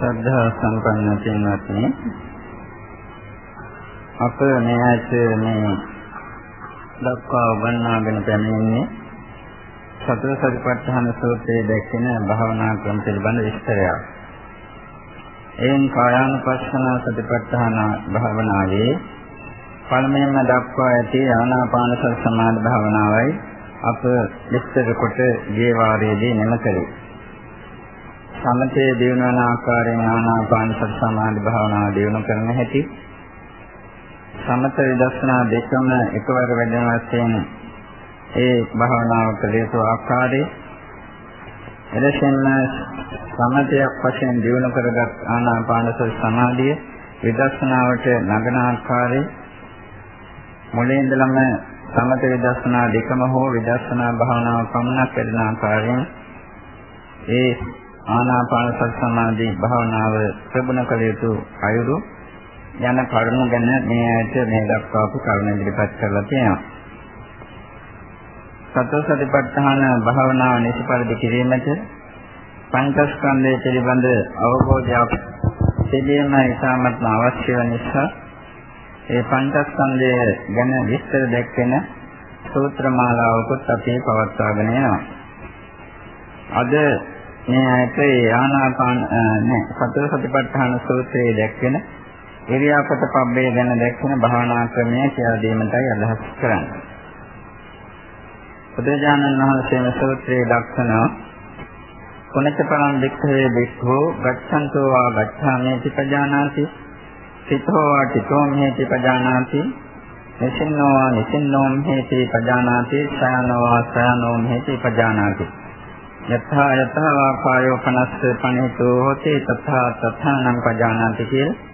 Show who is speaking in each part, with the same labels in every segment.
Speaker 1: ශ්‍රද්ධා සම්පන්න පින්වත්නි අප මේ ඇත මේ දක්වා උගන්වාගෙන පැමිණෙන්නේ සතර සතිපට්ඨාන සූත්‍රයේ දැක්වෙන භාවනා ක්‍රම පිළිබඳ විස්තරයක්. එයින් කායානුපස්සන සතිපට්ඨාන භාවනාවේ පළමුවෙන්ම දක්වා ඇති ආනාපාන සති සමාධි භාවනාවයි අප විස්තර කොට ගිය වාරයේදී නිම කළේ. සමතේ දිනවන ආකාරයෙන් ආනාපාන සති සමාධි භාවනාව දිනු කරන හැටි. සමත විදර්ශනා දෙකම එකවර වැඩෙන වශයෙන් ඒ භාවනාව කළ යුතු ආකාරය. එලෙසින්ම සමතයක් වශයෙන් දිනු කරගත් ආනාපාන සති සමාධිය විදර්ශනාවට නගන ආකාරය. මුලින් ඉඳලම සමත විදර්ශනා දෙකම හෝ විදර්ශනා භාවනාව පමණක් වැඩෙන ආකාරයෙන් ඒ ආනාපාන සති සමාධි භාවනාව ප්‍රගුණ කළ යුතු අයුරු යන කරුණු ගැන මේ ඇයට මේ දක්වාපු කරුණ ඉදිරිපත් කරලා තියෙනවා. සතර සතිපට්ඨාන භාවනාව නිසිපරිදි කිරීමට පංචස්කන්ධය පිළිබඳ අවබෝධයක් තිබීම ඉතාමත් අවශ්‍ය වන නිසා ඒ පංචස්කන්ධය ගැන විස්තර දැක්වෙන සූත්‍ර මාලාවකුත් අපි පවත්වාගෙන යනවා. අද මේ ඇයට ආනාපාන නෑ සතර සතිපට්ඨාන සූත්‍රයේ දැක්වෙන ඉරියාපත පබ්බේ ගැන දැක්වෙන භාවනා ක්‍රමය කියලා දීමටයි අදහස් කරන්නේ. බුදුජානන් වහන්සේ මේ සූත්‍රයේ දක්වනවා කොනචපරං වික්ඛවේ වික්ඛෝ ගච්ඡන්තෝ වා ගච්ඡාමේති පජානාති සිතෝ වා චිතෝ මේති පජානාති නිසින්නෝ වා නිසින්නෝ මේති පජානාති සයනෝ වා සයනෝ මේති පජානාති යථා යථා වාකායෝ පනස්ස පණිතෝ හොතේ තථා තථානම් පජානාති කියලා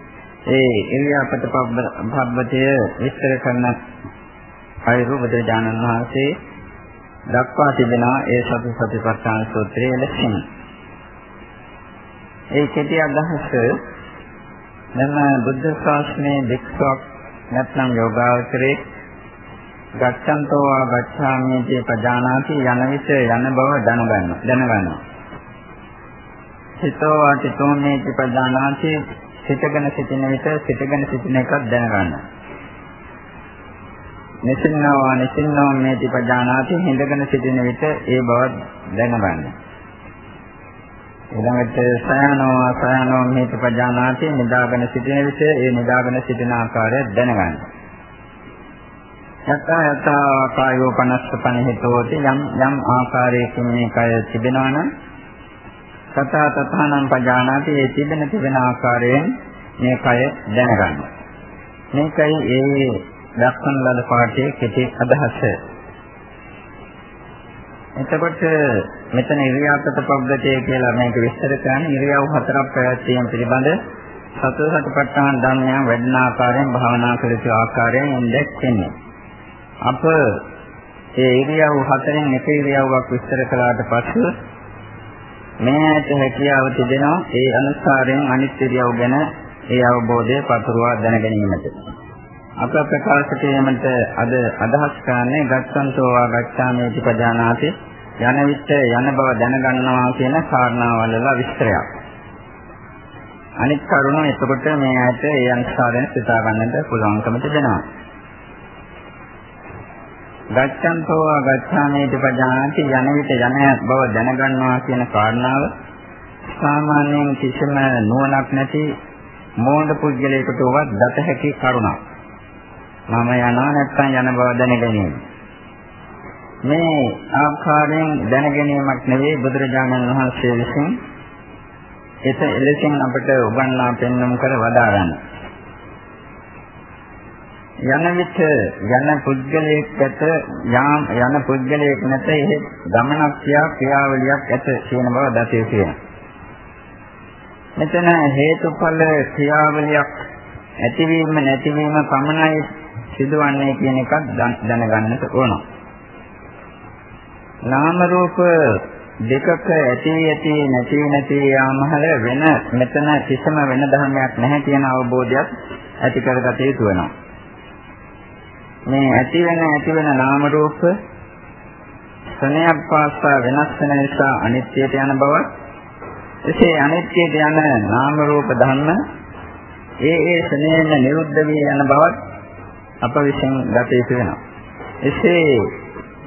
Speaker 1: ඒ ඉරියාපත පබ්බතය විස්තර කරන අයරු බුදුජානන් වහන්සේ දක්වා තිබෙනවා ඒ සති සතිපට්ඨාන සූත්‍රයේ ලක්ෂණ. ඒ කෙටි අදහස නම් බුද්ධ ශාසනයේ වික්ෂක් නැත්නම් යෝගාවචරයේ ගච්ඡන්තෝ වා ගච්ඡාමිති පජානාති යන විට යන බව දැනගන්න දැනගන්නවා. සිතෝ වා චිතෝමේති පජානාති සිතගෙන සිටින විට සිතගෙන සිටින එකක් දැනගන්නවා. නිසින්නවා වා නිසින්නවා මේති පජානාති හිඳගෙන සිටින විට ඒ බව දැනගන්නවා. ඊළඟට සයනෝ සයනෝ මේති පජානාති නිදාගෙන සිටින විට ඒ නිදාගෙන සිටින ආකාරය දැනගන්නවා. යතා යතා කායෝ පනස්සපන හේතෝති යම් යම් ආකාරයකින් මේ කය තිබෙනවා නම් සතා තථානම් පජානාති ඒ තිබෙන තිබෙන ආකාරයෙන් මේ කය දැනගන්න. මේකයි ඒ දක්වන ලද පාඩේ කෙටි අදහස. එතකොට මෙතන ඉරියාපත පබ්බතේ කියලා මේක විස්තර කරන්නේ ඉරියව් හතරක් පැවැත්වීම පිළිබඳ සතර සතිපට්ඨාන ධර්මයන් වැඩන ආකාරයෙන් භාවනා කළ යුතු ආකාරයෙන් ඉන්දෙක්න්නේ. අප ඒ ඉරියව් හතරෙන් එක ඉරියව්වක් විස්තර කළාට පසු මේ ඇට හැකියාව තිබෙනවා ඒ අනුසාරයෙන් අනිත් ඉරියව් ගැන ඒ අවබෝධය පතුරවා දැන ගැනීමට. අප ප්‍රකාශ කිරීමට අද අදහස් කරන්නේ ගච්ඡන්තෝ වා ගච්ඡාමේති පජානාති යන විට යන බව දැනගන්නවා කියන කාරණාවල විස්තරයක්. අනිත් කරුණ එතකොට මේ ඇට ඒ අනුසාරයෙන් සිතා ගන්නට පුළුවන්කම තිබෙනවා. ගච්ඡන්තෝ ගච්ඡාමේති පජානාති යන විට යන බව දැනගන්නවා කියන කාරණාව සාමාන්‍යයෙන් කිසිම නුවණක් නැති මෝඩ පුද්ගලයෙකුට වත් දත හැකි කරුණක්. මම යනවා නැත්නම් යන බව දැනගැනීම. මේ ආකාරයෙන් දැනගැනීමක් නෙවෙයි බුදුරජාණන් වහන්සේ විසින් එත එලෙසින් අපට උගන්වා පෙන්වමු කර වදාරන්නේ. යන විට යන පුද්ගලයෙක් ඇත යාම් යන පුද්ගලයෙක් නැත එහෙ ගමනක් ක්‍රියා ක්‍රියාවලියක් ඇත කියන බව දතේ කියන. මෙතන හේතුඵල ක්‍රියාවලියක් ඇතිවීම නැතිවීම පමණයි සිදුවන්නේ කියන එකක් දැනගන්නට ඕන. නාම රූප දෙකක ඇති ඇති නැති නැති යාමහල වෙන මෙතන කිසිම වෙන ධර්මයක් නැහැ කියන අවබෝධයක් ඇති කරගත යුතු වෙනවා. මේ ඇති වෙන ඇති වෙන නාම රූප ස්නේහක් පාස්සා වෙනස් වෙන නිසා අනිත්‍යයට යන බව එසේ අනිත්‍යයට යන නාම රූප ධර්ම ඒ ඒ ශනේන නිරුද්ධ වී යන බවත් අප විසින් ගත යුතු වෙනවා. එසේ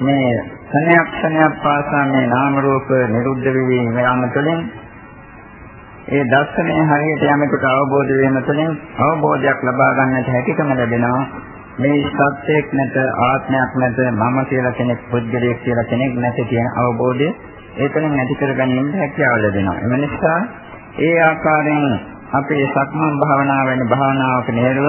Speaker 1: මේ ශනයක් ශනයක් පාසා මේ නාම රූප නිරුද්ධ වී යාම තුළින් ඒ දර්ශනය හරියට යමෙකුට අවබෝධ වීම තුළින් අවබෝධයක් ලබා ගන්නට හැකියකම ලැබෙනවා. මේ සත්‍යයක් නැත ආත්මයක් නැත මම කියලා කෙනෙක් පුද්ගලයෙක් කියලා කෙනෙක් නැති කියන අවබෝධය ඒතනින් ඇති කරගන්න හැකියාව ලැබෙනවා. එම නිසා ඒ ආකාරයෙන් අපේ සක්මන් භාවනාව වෙන භාවනාවක නේරුව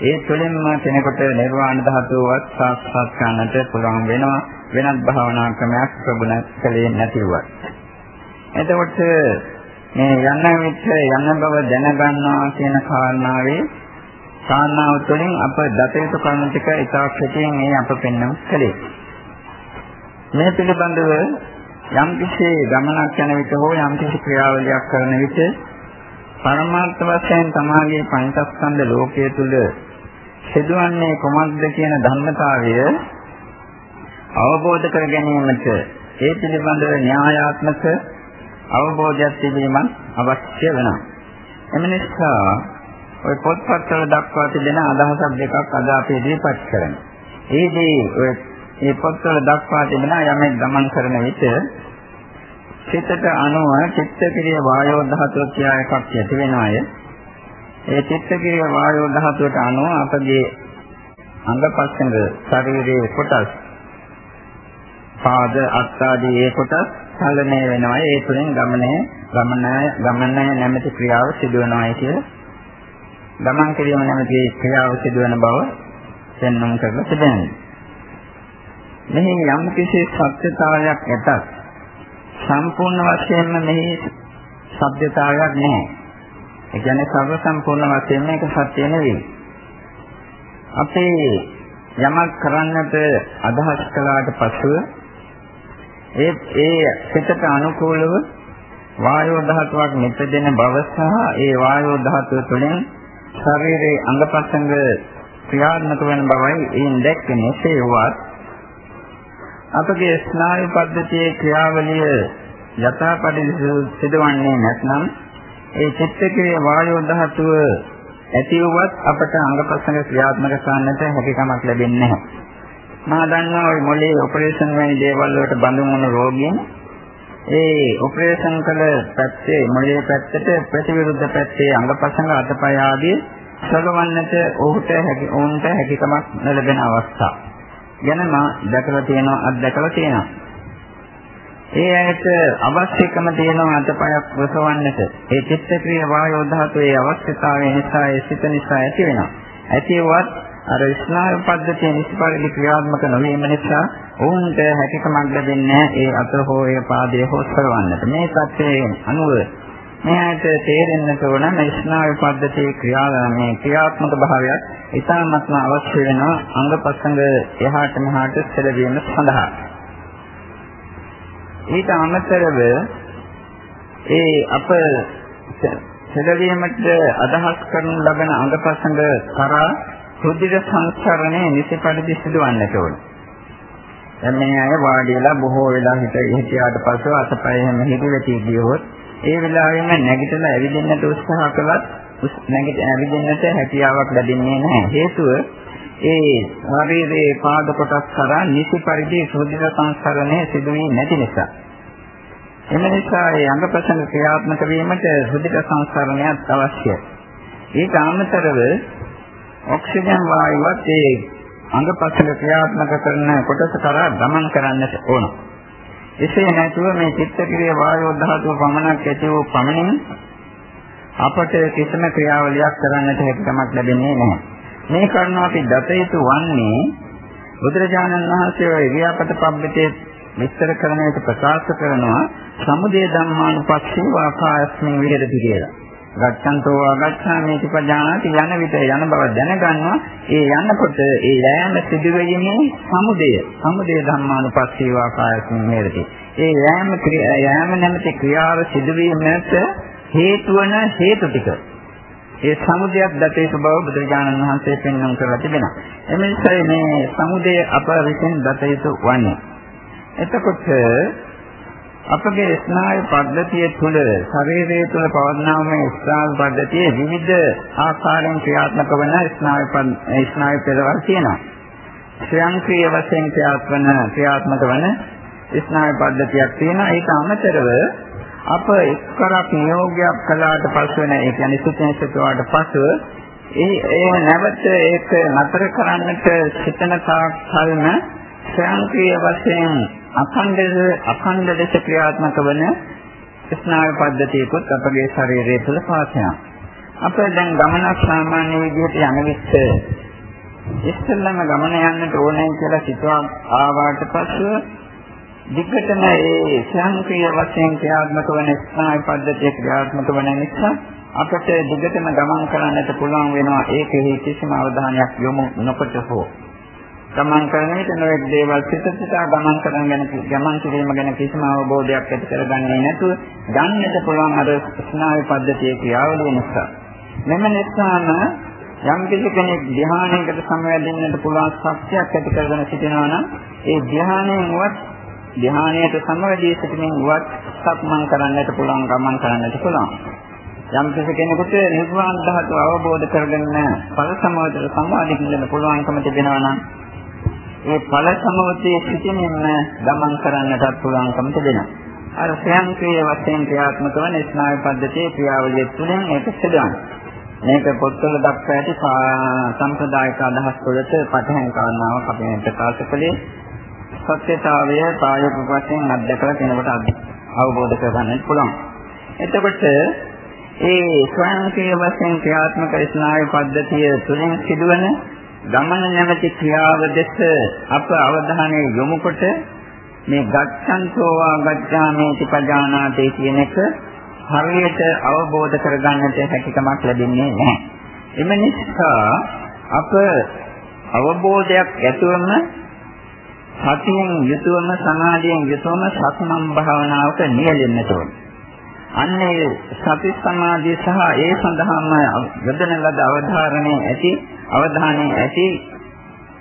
Speaker 1: ඒ තුළින්ම කෙනෙකුට නිර්වාණ ධාතුවත් සාක්ෂාත් කරන්නට පුළුවන් වෙනවා වෙනත් භාවනා ක්‍රමයක් ප්‍රගුණ කලේ නැතිවත්. එතකොට මේ යන්න විට යන්න බව දැනගන්නවා කියන කාරණාවේ කාරණාව තුළින් අප දතයුතු කරුණු ටික ඉතාක් කෙටියෙන් මේ අප පෙන්වමු කලේ. මේ පිළිබඳව යම් කිසි ගමනක් යන විට හෝ යම් කිසි ක්‍රියාවලියක් කරන විට පරමාර්ථ වශයෙන් තමාගේ පංචස්කන්ධ ලෝකයේ තුල සිදුවන්නේ කොමක්ද කියන ධර්මතාවය අවබෝධ කර ගැනීමට ඒ පිළිබඳව න්‍යායාත්මක අවබෝධයක් තිබීමක් අවශ්‍ය වෙනවා. එම නිසා ওই පොත්පත්වල දක්වා තිබෙන අදහසක් දෙකක් අද අපි ඉදිරිපත් කරනවා. ඒදී ඔය මේ පොත්වල දක්වා තිබෙන යමෙක් ගමන් කරන විට චිත්තට අනුව චිත්තක්‍රිය වායෝ ධාතුව කියලා එකක් ඇති වෙනාය. ඒ චිත්තක්‍රිය වායෝ ධාතුවට අනුව අපගේ අංගපස්සංග ශරීරයේ කොටස් පාද අත්ආදී ඒ කොටස් චලනය වෙනවා. ඒ තුළින් ගමනේ ගමනය ගමනය නැමැති ක්‍රියාව සිදු වෙනවා කියලා ගමන් කිරීම නැමැති ක්‍රියාව සිදුවන බව පෙන්වන්න කරලා තිබෙනවා. මෙහි යම් කිසි සත්‍යතාවයක් ඇතත් සම්පූර්ණ වශයෙන්ම මෙහි සත්‍යතාවයක් නැහැ. ඒ කියන්නේ සර්ව සම්පූර්ණ වශයෙන් මේක සත්‍ය නෙවෙයි. අපේ යමක් කරන්නට අදහස් කළාට පසුව ඒ ඒ පිටට අනුකූලව වායෝ ධාතුවක් නිපදෙන බව සහ ඒ වායෝ ධාතුව තුළින් ශරීරයේ අංගපසංග ක්‍රියාත්මක වෙන බවයි එයින් දැක්කේ සේවත් අපගේ ස්නායු පද්ධතියේ ක්‍රියාවලිය යථාපරිදි සිදුවන්නේ නැත්නම් ඒ චිත්තක්‍රිය වායෝ ධාතුව ඇතිවුවත් අපට අංගපසංග ක්‍රියාත්මක කරන්නට හැකියාවක් ලැබෙන්නේ නැහැ. මා දන්නවා ওই මොලේ ඔපරේෂන් වැනි දේවල් වලට බඳුන් වුණු රෝගීන් ඒ ඔපරේෂන් කළ පැත්තේ මොළයේ පැත්තට ප්‍රතිවිරුද්ධ පැත්තේ අංගපසංග අතපය ආදී සලවන්නට ඔහුට හැකි ඔවුන්ට හැකියාවක් ලැබෙන අවස්ථා. ගැන මා දැකලා තියෙනවා අත්දැකලා තියෙනවා. ඒ ඇයට අවශ්‍යකම තියෙනවා අතපයක් වසවන්නට. ඒ චිත්තක්‍රිය වායෝ ධාතුවේ අවශ්‍යතාවය නිසා ඒ සිත නිසා ඇති වෙනවා. ඇතිවත් අර ස්නායු පද්ධතිය නිසිපරිදි ක්‍රියාත්මක නොවීම නිසා ඔවුන්ට හැකියාවක් ලැබෙන්නේ ඒ අත හෝ ඒ පාදයේ හෝ කරවන්නට. මේ தත්ත්වයේ අනුව මෙයාට තේරෙන්නට ඕන මේ ස්නායු පද්ධතියේ ක්‍රියාව මේ ක්‍රියාත්මක භාවයක් ඉතාමත්ම අවශ්‍ය වෙනවා අංගපසංග එහාට මෙහාට සැලවීම සඳහා. ඊට අමතරව ඒ අප සැලවීමට අදහස් කරනු ලබන අංගපසංග කරා රුධිර සංස්කරණය නිසි පරිදි සිදුවන්නට ඕන. දැන් මේ අය වාඩි වෙලා බොහෝ වෙලා හිට හිටියාට පස්ව අතපය හැම හිරිවැටි ගියොත් ඒ වෙලාවෙම නැගිටලා ඇවිදින්නට උත්සාහ කළත් නැගිට ඇවිදින්නට හැකියාවක් ලැබෙන්නේ නැහැ. හේතුව ඒ ශරීරයේ පාද කොටස් කරා නිසි පරිදි රුධිර සංස්කරණය සිදුවී නැති නිසා. එම නිසා ඒ අංගපසංග ක්‍රියාත්මක වීමට රුධිර සංස්කරණයක් අවශ්‍යයි. ඊට අමතරව ඔක්සිජන් වායුවත් ඒ අංගපසල ක්‍රියාත්මක කරන කොටස කරා ගමන් කරන්නට ඕන. එසේ නැතුව මේ චිත්තක්‍රිය වායෝ ධාතුව පමණක් ඇති වූ පමණින් අපට කිසිම ක්‍රියාවලියක් කරන්නට හැකියාවක් ලැබෙන්නේ නැහැ. මේ කරුණ අපි දත යුතු වන්නේ බුදුරජාණන් වහන්සේ ඉරියාපත පබ්බතේ විස්තර කරන එක ප්‍රකාශ කරනවා සමුදය ධම්මානුපස්සී වාකායස්මින් විහෙරති කියලා. ගච්ඡන්තෝ ආගච්ඡාමි තිපජානාති යන විට යන බව දැනගන්නවා. ඒ යනකොට ඒ යෑම සිදුවෙන්නේ සමුදය. සමුදය ධම්මානුපස්සීවා කායසින් හේරති ඒ යෑම යෑම නැමැති ක්‍රියාව සිදුවීමට හේතු වන හේතු ටික. ඒ සමුදයක් දතේ ස්වභාව බුදුරජාණන් වහන්සේ පෙන්වන්න කරලා තිබෙනවා. එමෙන්නයි මේ සමුදය අප විසින් දත යුතු වන්නේ. එතකොට අපගේ ස්නායු පද්ධතිය තුළ ශරීරය තුළ පවර්ණා මේ ස්නායු පද්ධතියේ විවිධ ආකාරයෙන් ක්‍රියාත්මක වන ස්නායු ස්නායු පෙරවල් තියෙනවා. ස්වයංක්‍රීය වශයෙන් ක්‍රියාත්මක ක්‍රියාත්මක වන ස්නායු පද්ධතියක් තියෙනවා. ඒක අමතරව අප එක්තරක් නියෝගයක් කළාට පසු වෙන ඒ කියන්නේ සුතෙන් සිතුවාට පසු ඒ ඒ නැවත ඒක නතර කරන්නට සිතන තාක් කල්ම ස්වයංක්‍රීය වශයෙන් අඛණ්ඩ අඛණ්ඩ ලෙස ක්‍රියාත්මක වන ස්නායු පද්ධතියකුත් අපගේ ශරීරය තුළ පවතිනවා. අප දැන් ගමනක් සාමාන්‍ය විදිහට යන විට ඉස්සෙල්ලම ගමන යන්නට ඕනේ කියලා සිතුවා ආවාට පස්සෙ දිග්ගටම ඒ සංක්‍රීය වශයෙන් ක්‍රියාත්මක වන ස්නායු පද්ධතිය ක්‍රියාත්මක වන නිසා අපට දිගටම ගමන් කරන්නට පුළුවන් වෙනවා ඒකෙහි කිසිම අවධානයක් යොමු නොකොට හෝ ගමන් කරන විට නොයෙක් දේවල් සිත සිතා ගමන් කරන ගැන ගමන් කිරීම ගැන කිසිම අවබෝධයක් ඇති කරගන්නේ නැතුව ගන්නට පුළුවන් අර ස්නායු පද්ධතියේ ක්‍රියාවලිය නිසා. මෙම නිසාම යම් කෙනෙක් ධ්‍යානයකට සමවැදෙන්නට පුළුවන් ශක්තියක් ඇති කරගෙන සිටිනවා නම් ඒ ධ්‍යානයෙන් වත් ධ්‍යානයට සමවැදී සිටීමෙන් වත් සක්මන් කරන්නට පුළුවන් ගමන් කරන්නට පුළුවන්. යම් කෙනෙකුට නිර්වාණ ධාතුව අවබෝධ කරගන්න ඵල සමාධියට සම්බන්ධ පුළුවන්කම තිබෙනවා නම් ඒ ඵල සමෝතයේ සිටින්ම ගමන් කරන්නටත් පුළුවන්කම තිබෙනවා. අර ස්වයංක්‍රීය වශයෙන් ක්‍රියාත්මක වන ස්නායු පද්ධතියේ ක්‍රියාවලිය තුළින් ඒක සිදුවනවා. මේක පොත්වල දක්වා ඇති සම්ප්‍රදායික අදහස් වලට පටහැන් කාරණාවක් අපි මේ ප්‍රකාශ කළේ සත්‍යතාවය ප්‍රායෝගික වශයෙන් අත්දැකලා කෙනෙකුට අවබෝධ කරගන්න පුළුවන්. එතකොට ඒ ස්වයංක්‍රීය වශයෙන් ක්‍රියාත්මක ස්නායු පද්ධතිය තුළින් සිදුවන ගමන නැමැති ක්‍රියාව දෙස අප අවධානය යොමු කොට මේ ගච්ඡන්තෝ වා ගච්ඡාමේති පජානාතේ කියන එක හරියට අවබෝධ කරගන්නට හැකියාවක් ලැබෙන්නේ නැහැ. එම නිසා අප අවබෝධයක් ඇතුවම සතියෙන් යුතුවම සමාධියෙන් යුතුවම සක්මන් භාවනාවක නියැලෙන්නට ඕනේ. අන්නේ සති සමාධිය සහ ඒ සඳහාම යොදන ලද අවධාරණයේ ඇති අවධානයේ ඇති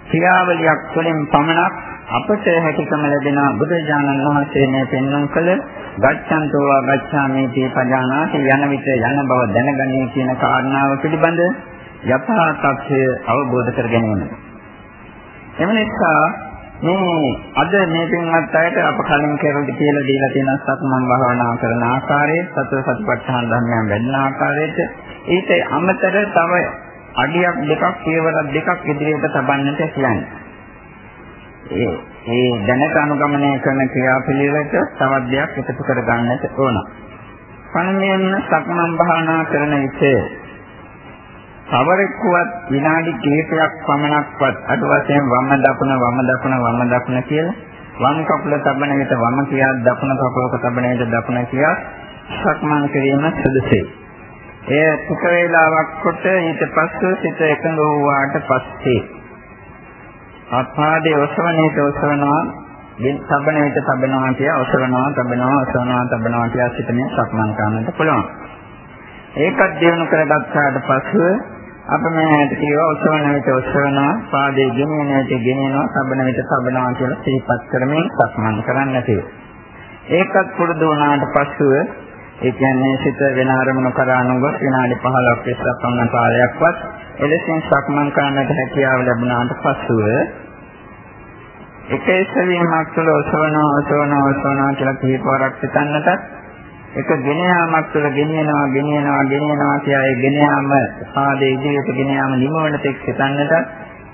Speaker 1: ක්‍රියාවලියක් තුළින් පමණක් අපට හැකියකම ලැබෙන බුදුජානන් වහන්සේ මේ පෙන්වන කළ ගච්ඡන්තෝ ගච්ඡාමි තී පජානාති යන විට යන බව දැනගන්නේ කියන කාරණාව පිළිබඳ යථා තත්ත්වය අවබෝධ කර ගැනීම. එම නිසා මේ අද මේ පින්වත් අයට අප කලින් කෙරුවට කියලා දීලා තියෙන සක්මන් භාවනා කරන ආකාරය, සතර සතිපට්ඨාන ධර්මයන් වැඩන ආකාරයට ඊට අමතර තව අඩියක් දෙකක් පියවරක් දෙකක් ඉදිරියට තබන්නට කියන්නේ. ඒ ඒ දැනට අනුගමනය කරන ක්‍රියාපිළිවෙලට තවත් දෙයක් එකතු කර ගන්නට ඕන. පළමුවෙන් සක්මන් භාවනා කරන විට කවරෙක්වත් විනාඩි කිහිපයක් පමණක්වත් අද වශයෙන් වම දකුණ වම දකුණ වම දකුණ කියලා වම් කකුල තබන විට වම කියා දකුණ කකුලක තබන විට දකුණ කියා සක්මන් කිරීම සුදුසුයි. එය ටික වේලාවක් කොට ඊට පස්සේ සිත එකඟ වූාට පස්සේ ආපාදයේ ඔසවනේට ඔසවනවා ගෙන් තබන විට තබනවා කිය ඔසවනවා තබනවා ඔසවනවා තබනවා කිය සිතමින් සක්මන් කරන්නට පුළුවන්. ඒකත් දිනු කරගත්තාට පස්සේ අප මෙහෙට කියවා ඔසවන විට ඔසවනවා පාදයේ ගෙනියන විට ගෙනියනවා තබන විට තබනවා කියලා සිහිපත් කරමින් සක්මන් කරන්න තියෙනවා. ඒකත් පුරුදු වුණාට පස්සේ ඒ කියන්නේ සිත වෙන අරමුණු කරා නොගොස් විනාඩි 15ක් 20ක් පමණ කාලයක්වත් එලෙසින් සක්මන් කරන්නට හැකියාව ලැබුණාට පසුව එක එසවීමක් තුළ ඔසවනවා ඔසවනවා ඔසවනවා කියලා කීපවරක් හිතන්නටත් එක ගෙන යාමක් තුළ ගෙනියනවා ගෙනියනවා ගෙනියනවා කියලා ඒ ගෙන යාම පාදයේ ඉදිරියට ගෙන යාම නිමවන තෙක් හිතන්නටත්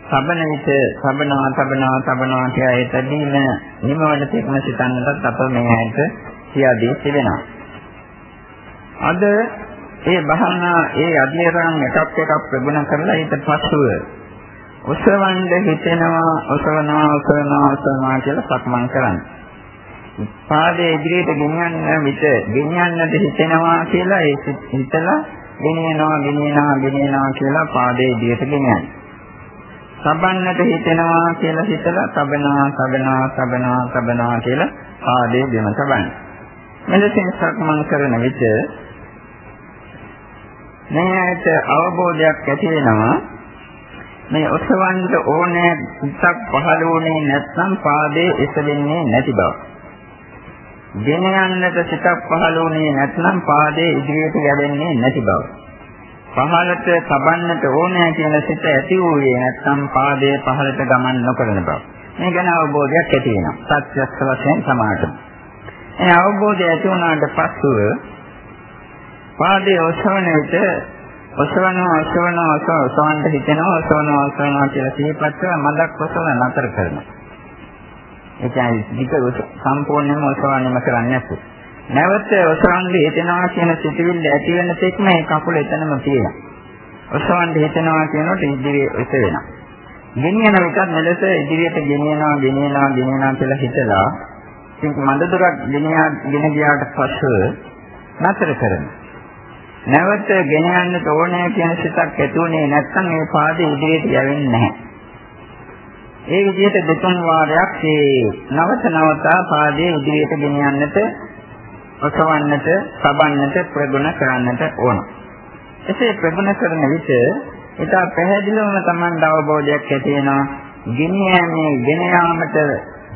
Speaker 1: සබන විට සබනවා සබනවා සබනවා කියලා ඒ තදීම නිමවන තෙක්ම සිතන්නටත් අප මේ ඇයිට කියා දී තිබෙනවා අද ඒ භාවනා ඒ අධ්‍යයනයන් එකක් එකක් ප්‍රගුණ කරලා ඊට පස්සුව ඔසවන්න හිතෙනවා ඔසවනවා ඔසවනවා ඔසවනවා කියලා සක්මන් කරන්නේ. පාදයේ ඉදිරියට ගෙනියන්න විට ගෙනියන්නද හිතෙනවා කියලා ඒ හිතලා ගෙනියනවා ගෙනියනවා ගෙනියනවා කියලා පාදයේ ඉදිරියට ගෙනියන්න. සබන්නට හිතෙනවා කියලා හිතලා සබනවා සබනවා සබනවා සබනවා කියලා පාදයේ බිම සබන්න. මෙලෙසින් සක්මන් කරන විට මේ ඇයට අවබෝධයක් ඇති වෙනවා මේ ඔසවන්න ඕනේ ඉස්සක් පහළ වුණේ නැත්නම් පාදයේ එසෙන්නේ නැති බව. ගෙන යන්නට සිතක් පහළ වුණේ නැත්නම් පාදයේ ඉදිරියට යැවෙන්නේ නැති බව. පහළට තබන්නට ඕනෑ කියන සිත ඇති වූයේ නැත්නම් පාදයේ පහළට ගමන් නොකරන බව. මේ ගැන අවබෝධයක් ඇති වෙනවා. සත්‍යස්ස වශයෙන් සමාහට. ඒ අවබෝධය ඇති වුණාට පස්සෙ පාදයේ ඔසවන විට ඔසවනවා ඔසවනවා ඔසවන්න හිතෙනවා ඔසවනවා ඔසවනවා කියලා සිහිපත් කරලා මදක් ඔසවන නතර කරනවා. ඒ කියන්නේ වික සම්පූර්ණයෙන්ම ඔසවන්නම කරන්නේ නැතු. නැවත ඔසවන්න හිතෙනවා කියන සිතුවිල්ල ඇති වෙන තෙක් මේ කකුල එතනම තියෙනවා. ඔසවන්න හිතෙනවා කියනකොට ඉදිරියේ ඔස වෙනවා. ගෙනියන විටත් මෙලෙස ඉදිරියට ගෙනියනවා ගෙනියනවා ගෙනියනවා කියලා හිතලා ඉතින් මන්ද දුරක් ගෙනියා ගෙන ගියාට පස්සෙ නතර කරනවා. නැවත ගෙන යන්නට ඕනෑ කියන සිතක් ඇතුනේ නැත්නම් මේ පාදේ ඉදිරියට යවෙන්නේ නැහැ. ඒ විදිහට දෙතුන් වාරයක් මේ නවත නවතා පාදයේ ඉදිරියට ගෙන යන්නට ඔසවන්නට, සබන්නට ප්‍රගුණ කරන්නට ඕන. එසේ ප්‍රගුණ කරන විට ඊට පැහැදිලිවම Taman අවබෝධයක් ඇති වෙනවා. ගෙනියන්නේ ගෙන යාමට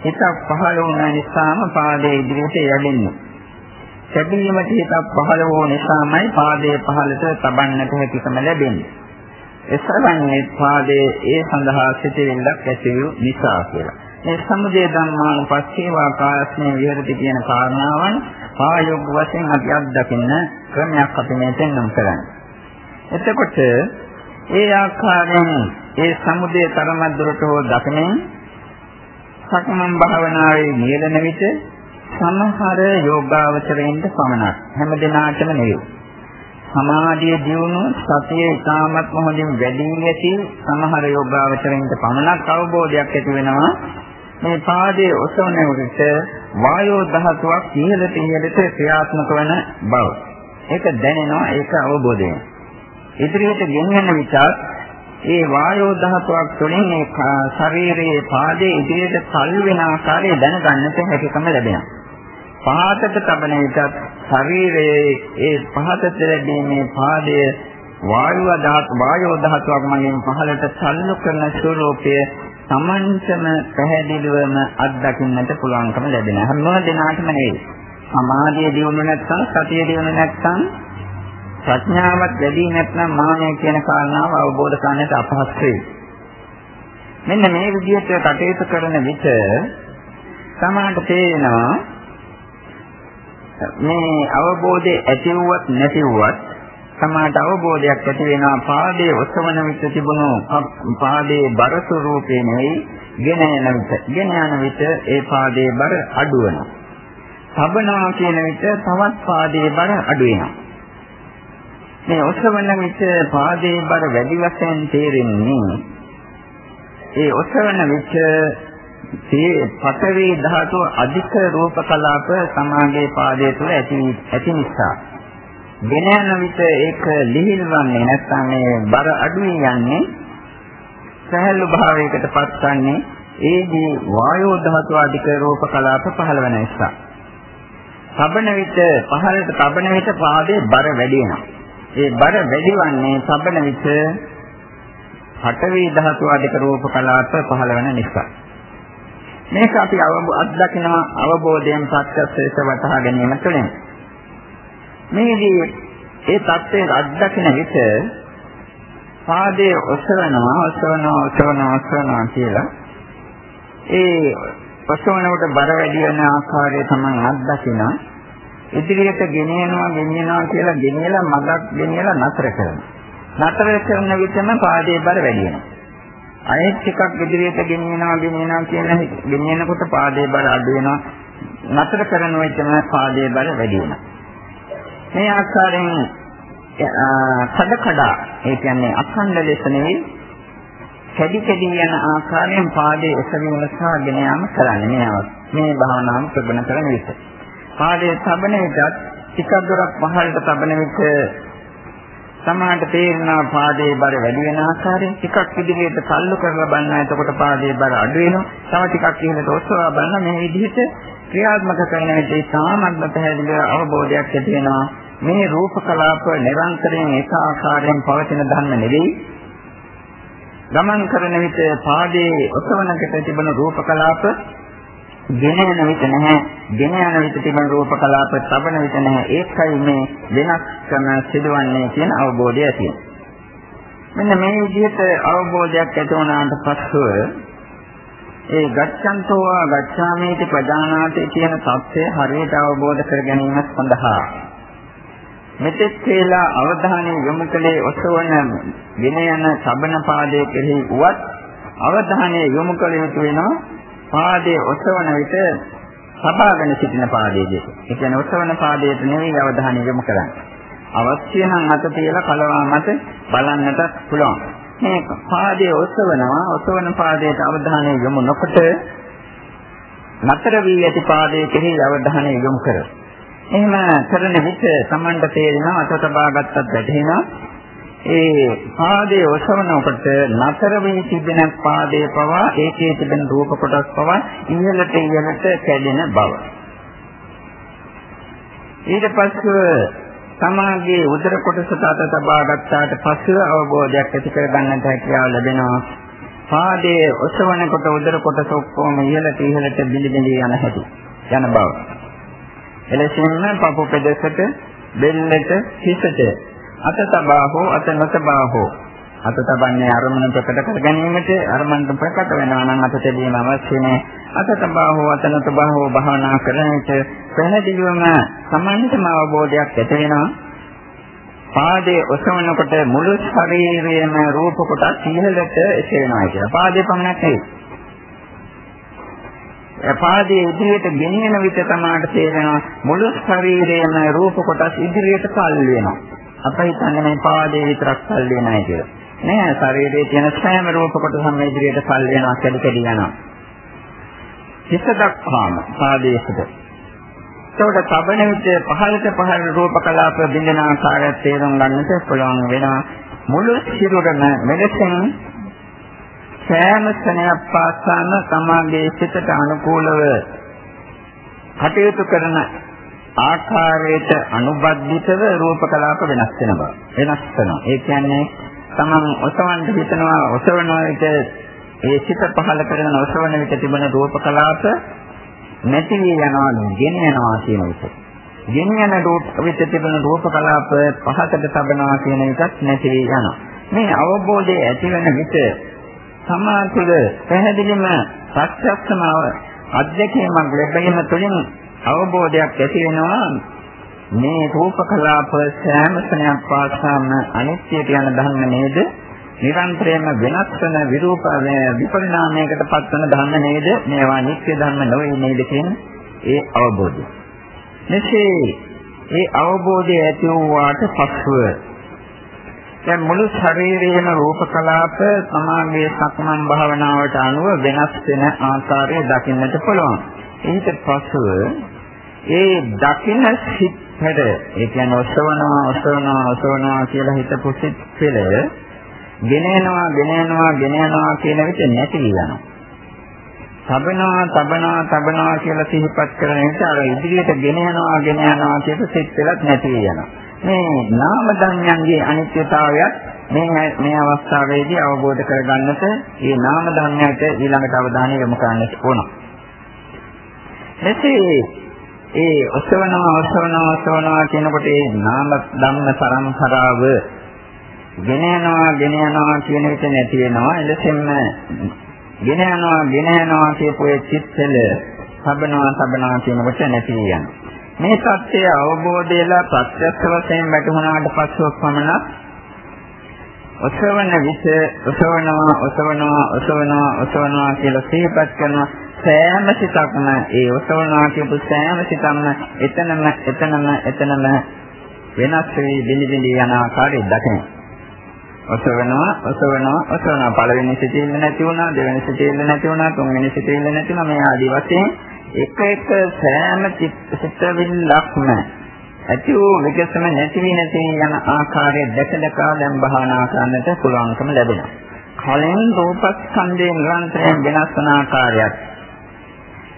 Speaker 1: හිතක් පහළ වුණ නිසාම පාදයේ ඉදිරියට යැදෙන්නේ. සැබීමට හිතක් පහළ වූ නිසාමයි පාදයේ පහළට තබන්නට හැකියකම ලැබෙන්නේ. එසවන්නේ පාදයේ ඒ සඳහා සිටින්නක් ඇති වූ නිසා කියලා. මේ සමුදේ ධම්මානුපස්සීවා කායස්මේ විහෙරති කියන කාරණාවන් ආයෝග වශයෙන් අපි අත්දකින්න ක්‍රමයක් අපි මේ දෙන්නම් කරන්නේ. එතකොට ඒ ආකාරයෙන් ඒ සමුදේ තරමද්දරට හෝ දකිනින් සක්මන් භාවනාවේ නියලන විට සමහර යෝගාවචරයින්ට පමණක් හැම දිනාටම නෙවෙයි. සමාධිය දියුණු සතිය ඉතාමත් හොඳින් වැඩි නැති සමහර යෝගාවචරයින්ට පමණක් අවබෝධයක් ඇති වෙනවා. මේ පාදයේ ඔසවන විට වායෝ ධාතුවක් ඉහළට ඉහළට ක්‍රියාත්මක වන බව. ඒක දැනෙනවා ඒක අවබෝධයෙන්. ඉදිරියට ගෙනියන විට ඒ වායෝ ධාතුවක් තුළින් මේ ශරීරයේ පාදයේ ඉදිරියට සල් වෙන ආකාරය දැනගන්නට හැකියකම ලැබෙනවා. පහතට තබන විටත් ශරීරයේ ඒ පහතට ලැබීමේ පාදය වායුව ධාතු වායෝ ධාතුවක් මගින් පහළට සල්ලු කරන ස්වરૂපය සමන්තම පැහැදිලිවම අත්දකින්නට පුළුවන්කම ලැබෙන හැම දිනාටම නෙවෙයි. සමාධිය දියුණු නැත්නම් සතිය දියුණු නැත්නම් ප්‍රඥාවක් වැඩි නැත්නම් මානය කියන කාරණාව අවබෝධ කරගන්නට අපහසු වෙයි. මෙන්න මේ විදිහට කටයුතු කරන විට සමානට තේරෙනවා මේ අවබෝධය ඇති වුවත් නැති වුවත් සමානට අවබෝධයක් ඇති වෙනවා පාදයේ ඔසවන විට තිබුණු පාදයේ බර ස්වરૂපේ නෙවෙයි ගෙන යන විට ගෙන යන විට ඒ පාදයේ බර අඩු වෙනවා. සබනවා කියන විට තවත් පාදයේ බර අඩු වෙනවා. මේ ඔසවන විට පාදයේ බර වැඩි වශයෙන් තේරෙන්නේ ඒ ඔසවන විට මේ පඨවි ධාතු අධික රූප කලාප සමාගයේ පාදයේ තුල ඇති ඇති නිසා ගෙන යන විට ඒක ලිහිල්වන්නේ නැත්නම් මේ බර අඩුවේ යන්නේ සහැල්ලු භාවයකට පත්වන්නේ ඒදී වායෝ ධාතු අධික රූප කලාප පහළ වෙන නිසා. තබන විට පහළට තබන විට පාදයේ බර වැඩි වෙනවා. ඒ බර වැඩිවන්නේ සබන විට පඨවි ධාතු අධික රූප කලාප පහළ වෙන නිසා. මේක අපි අත්දකින අවබෝධයෙන් සත්‍යස්ස වටහා ගැනීම තුළින්. මේදී ඒ தත්ත්වයේ අත්දකින විට පාදයේ ඔසවනවා ඔසවනවා ඔසවනවා ඔසවනවා කියලා ඒ ඔසවනකොට බර වැඩි වෙන ආකාරය තමයි අත්දකිනවා. ඉදිරියට ගෙනියනවා ගෙනියනවා කියලා ගෙනියලා මගක් ගෙනියලා නතර කරනවා. නතර කරන විටම පාදයේ බර වැඩි වෙනවා. අනෙක් ටිකක් ඉදිරියට ගෙනියනවා ගෙනියනවා කියන ගෙනියනකොට පාදයේ බර අඩු වෙනවා. නතර කරන විටම පාදයේ බර වැඩි වෙනවා. මේ ආකාරයෙන් කඩ කඩ ඒ කියන්නේ අඛණ්ඩ ලෙස නෙවෙයි කැඩි කැඩි යන ආකාරයෙන් පාදයේ එසවීම සහ ගෙන යාම කරන්නේ මේ මේ භාවනාව ප්‍රගුණ කරන විට. පාදයේ තබන විටත් ටිකක් දුරක් පහළට තබන විට සමාහට තේරෙනවා පාදයේ බර වැඩි වෙන ආකාරයෙන් ටිකක් ඉදිරියට තල්ලු කරලා බලනවා. එතකොට පාදයේ බර අඩු වෙනවා. තව ටිකක් ඉහළට ඔසවා බලන මේ විදිහට ක්‍රියාත්මක කරන විට සාමත්ම පැහැදිලිව අවබෝධයක් ඇති වෙනවා. මේ රූප කලාප නිරන්තරයෙන් එක ආකාරයෙන් පවතින ධර්ම නෙවෙයි. ගමන් කරන විට පාදයේ ඔසවනකට තිබෙන රූප කලාප ගෙන යන විට නැහැ. ගෙන යන විට තිබෙන රූප කලාප තබන විට නැහැ. ඒකයි මේ වෙනස්කම සිදුවන්නේ කියන අවබෝධය ඇති මෙන්න මේ විදිහට අවබෝධයක් ඇති වුණාට පස්සෙ ඒ ගච්ඡන්තෝවා ගච්ඡාමීති ප්‍රජානාති කියන தත්ත්වය හරියට අවබෝධ කර ගැනීම සඳහා මෙතෙක් කියලා අවධානය යොමු කළේ ඔසවන ගෙන යන සබන පාදයේ කෙරෙහි උවත් අවධානය යොමු කළ යුතු වෙනවා පාදයේ ඔසවන විට සබාගෙන සිටින පාදයේ දෙක. ඒ කියන්නේ ඔසවන පාදයට නෙවෙයි අවධානය යොමු කරන්නේ. අවශ්‍ය නම් අත තියලා කලවා මත බලන්නට පුළුවන්. මේ පාදයේ ඔසවනවා ඔසවන පාදයට අවධානය යොමු නොකොට නතර වී ඇති පාදයේ කෙරෙහි අවධානය යොමු කරනවා. එහෙම කරන විට Tamanට තේරෙනවා අත තබා ගත්තත් වැටෙනවා ඒ පාදයේ ඔසවනකොට නතර වී තිබෙන පාදයේ පවා ඒකේ තිබෙන රූප කොටස් පවා ඉහළට ඉහළට කැඩෙන බව. ඊට පස්ව සමාගයේ උදර කොටසට අත තබා ගත්තාට පස්ව අවබෝධයක් ඇති කර ගන්නට හැකියාව ලැබෙනවා. පාදයේ ඔසවනකොට උදර කොටස ඔක්කොම ඉහළට ඉහළට බිලි බිලි යන හැටි යන බව. එලෙසින්ම පපු පෙදෙසට බෙල්ලට හිසට අත තබා හෝ අත නොතබා හෝ අත තබන්නේ අරමුණ ප්‍රකට කර ගැනීමට අරමුණ ප්‍රකට වෙනවා නම් අත තැබීම අවශ්‍ය නැහැ. අත තබා හෝ අත නොතබා හෝ භාවනා කරන විට පැහැදිලිවම සමානිතම අවබෝධයක් ඇති වෙනවා. පාදයේ ඔසවනකොට මුළු ශරීරයේම රූප කොටස් ඉහළට එසවෙනවා කියලා. පාදයේ පමණක් නෙවෙයි. පාදයේ ඉදිරියට ගෙනියන විට තමයි තේරෙනවා මුළු ශරීරයේම රූප කොටස් ඉදිරියට පල් වෙනවා. අප හිතන්නේ මේ පාදයේ විතරක් සල් වෙනයි කියලා. නෑ ශරීරයේ තියෙන සෑම රූප කොටසම ඉදිරියට සල් වෙනවා කැඩි කැඩි යනවා. හිත දක්වාම පාදයේසද. ඒකට තබන විට පහළට පහළ රූප කලාප බින්දන ආකාරය තේරුම් ගන්නට පුළුවන් වෙනවා. මුළු සිරුරම මෙලෙසින් සෑම ස්නේහයක් පාසාම සමාගයේ සිතට අනුකූලව කටයුතු කරන ආකාරයට අනුබද්ධිතව රූප කලාප වෙනස් වෙන බව. වෙනස් වෙනවා. ඒ කියන්නේ තමන් ඔසවන්න හිතනවා ඔසවන විට ඒ සිත පහළ කරන ඔසවන විට තිබෙන රූප කලාප නැති යනවා, ගෙන යනවා කියන එක. ගෙන යන රූප විට තිබෙන රූප කලාප පහකට තබනවා කියන එකත් නැති යනවා. මේ අවබෝධය ඇති වෙන විට සමාන තුළ පැහැදිලිම ප්‍රත්‍යක්ෂම අධ්‍යක්ෂණයක් ලැබීම තුළින් අවබෝධයක් ඇති වෙනවා. මේ රූප කලාප සෑම ස්නයක් පාසාම අනිත්‍යයට යන ධර්ම නේද? නිරන්තරයෙන්ම වෙනස් වෙන විරූප විපරිණාමයකට පත්වන ධර්ම නේද? මේවා නිත්‍ය ධර්ම නොවේ නේද කියන ඒ අවබෝධය. මෙසේ ඒ අවබෝධය ඇති වූාට පසුව දැන් මුළු ශරීරයේම රූප කලාප සමාගයේ සක්මන් භාවනාවට අනුව වෙනස් වෙන ආකාරය දකින්නට පුළුවන්. ඊට පසුව ඒ දකින්න සිත් පෙර ඒ කියන්නේ ඔසවනවා ඔසවනවා ඔසවනවා කියලා හිතපු සිත් පෙර ගෙනෙනවා ගෙනෙනවා ගෙනෙනවා කියන විට නැති යනවා. තබනවා තබනවා තබනවා කියලා සිහිපත් කරන විට අර ඉදිරියට ගෙන යනවා ගෙන යනවා කියන සිත් පෙරත් නැති යනවා. මේ නාම ධර්මයන්ගේ අනිත්‍යතාවයත් මේ මේ අවස්ථාවේදී අවබෝධ කරගන්නට මේ නාම ධර්මයට ඊළඟට අවධානය යොමු කරන්න ඕන. මෙසේ ඒ ඔසවනවා ඔසවනවා ඔසවනවා කියනකොට ඒ නාම ධම්ම පරම්පරාව ගෙන යනවා ගෙන යනවා කියන එක නැති වෙනවා. එලෙසින්ම ගෙන යනවා ගෙන යනවා කියපු ඒ චිත්තල සබනවා සබනවා කියනකොට නැති යනවා මේ සත්‍ය අවබෝධයලා ප්‍රත්‍යක්ෂ වශයෙන් වැටුණාට පස්සෙ පමණක් ඔසවන විට ඔසවනවා ඔසවනවා ඔසවනවා ඔසවනවා කියලා සිහිපත් කරනවා සෑම සිතක්ම ඒ ඔසවනවා කියපු සෑම සිතක්ම එතනම එතනම එතනම වෙනස් වෙයි බිලි බිලි යන ආකාරය දකින. ඔසවනවා ඔසවනවා ඔසවනවා පළවෙනි සිතිල්ල නැති වුණා දෙවෙනි සිතිල්ල නැති වුණා තුන්වෙනි සිතිල්ල නැති වුණා මේ ආදි වශයෙන් එක එක සෑම සිතවිල්ලක්ම ඇති වූ විකසම නැති වී නැති යන ආකාරය දැක දැක දැන් භාවනා කරන්නට පුළුවන්කම ලැබෙනවා. කලින් රූපස්කන්ධේ නිරන්තරයෙන් වෙනස් වන ආකාරයක්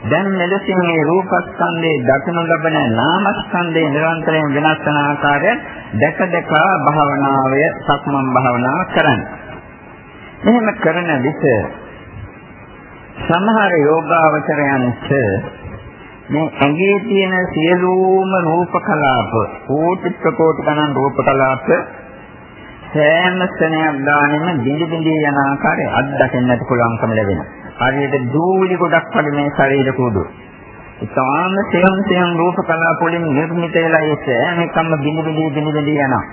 Speaker 1: දැන් මෙලෙසින් මේ රූපස්කන්ධයේ දක්නු ලබන නාමස්කන්ධයේ නිරන්තරයෙන් වෙනස් වන ආකාරය දැක දැක භාවනාවය සක්මන් භාවනාව කරන්න. මෙහෙම කරන විට සමහර යෝගාවචරයන්ට මේ ඇඟේ තියෙන සියලුම රූප කලාප කෝටි ප්‍රකෝටි ගණන් රූප කලාප සෑම ස්තනයක් ගානෙම බිඳ බිඳ යන ආකාරය අත්දකින්නට පුළුවන්කම ලැබෙනවා. හරියට දූලි ගොඩක් වගේ මේ ශරීර කුඩු. ඉතාම සෙයන් සෙයන් රූප කලාප වලින් නිර්මිත වෙලා ඒ සෑම එකම බිඳ බිඳ බිඳ බිඳ යනවා.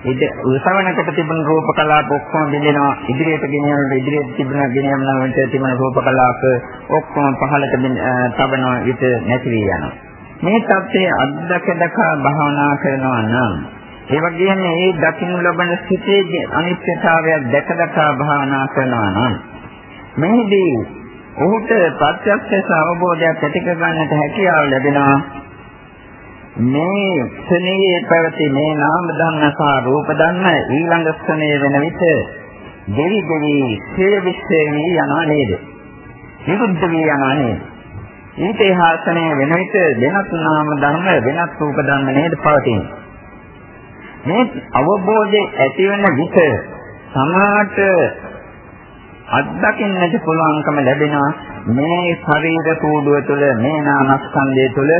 Speaker 1: ඉත උසවණකට තිබුණු රූප කලාප ඔක්කොම බිඳෙනවා. ඉදිරියට ගෙනියනකොට ඉදිරියට තිබුණ ගෙනියනවා විට තිබුණ රූප කලාප ඔක්කොම පහළට තබනවා විට නැති වී යනවා. මේ தත්ත්වයේ අද්දකදක භාවනා කරනවා නම් ඒ වගේම මේ දකින්න ලබන සිතේ අනිත්‍යතාවය දැකදක භාවනා කරනවා නම් මෙහිදී ඔහුට ප්‍රත්‍යක්ෂ අවබෝධයක් ඇති කර ගන්නට හැකියාව ලැබෙනවා. මේ ක්ෂණයේ පැවති මේ නාම ධර්ම සහ රූප ධර්ම ඊළඟ ක්ෂණයේ වෙන විට දෙවි දෙවි සියවිස්සේවි යනවා නේද? විරුද්ධ වී යනවා නේද? ඊට එහාසනේ වෙන විට වෙනත් නාම ධර්ම වෙනත් රූප ධර්ම නේද පවතින්නේ. මේ අවබෝධය ඇති වෙන විට සමාට අත්දකින්නට පුළුවන්කම ලැබෙනවා මේ ශරීර කූඩුව තුළ මේ නාමස්කන්ධය තුළ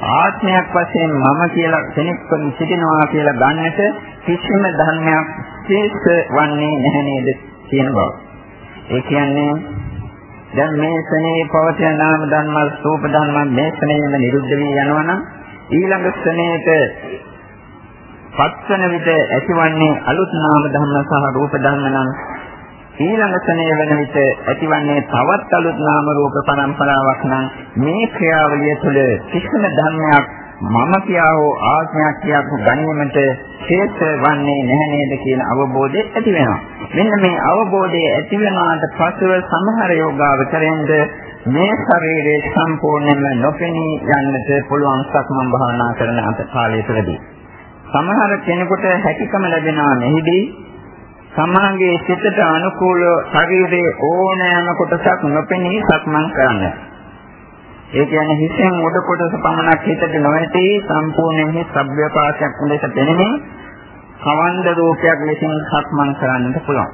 Speaker 1: ආත්මයක් වශයෙන් මම කියලා කෙනෙක් සිටිනවා කියලා ගන්නට කිසිම ධර්මයක් ශේෂ වන්නේ නැහැ නේද කියන බව. ඒ කියන්නේ දැන් මේ ශ්‍රේණියේ පවතින නාම ධර්ම රූප ධර්ම මේ ශ්‍රේණියෙම නිරුද්ධ වී යනවනම් ඊළඟ ශ්‍රේණියට පත්වන විට ඇතිවන්නේ අලුත් නාම ධර්ම සහ රූප ධර්ම නම් ඊළඟ ස්නේහ වෙන විට ඇතිවන්නේ තවත් අලුත් නාම රූප පරම්පරාවක් නම් මේ ක්‍රියාවලිය තුළ කිසිම ධර්මයක් මම කියා හෝ ආත්මයක් කියා ගැනීමට ශේෂ වන්නේ නැහැ නේද කියන අවබෝධය ඇති වෙනවා. මෙන්න මේ අවබෝධය ඇති වෙනාට පසුව සමහර යෝගාවචරයෙන්ද මේ ශරීරයේ සම්පූර්ණයෙන්ම නොපෙනී යන්නට පුළුවන් සක්මන් භාවනා කරන අත කාලය තුළදී. සමහර කෙනෙකුට හැකියකම ලැබෙනවා මෙහිදී සමාගයේ සිතට අනුකූල ශරීරයේ ඕනෑම කොටසක් නොපෙනී සක්මන් කරන්න. ඒ කියන්නේ හිතෙන් උඩ කොටස පමණක් හිතට නොඇති සම්පූර්ණයෙන් හිත සබ්බ්‍යපාසයක් ලෙස පෙනෙමින් කවන්ද රූපයක් ලෙසින් සක්මන් කරන්නට පුළුවන්.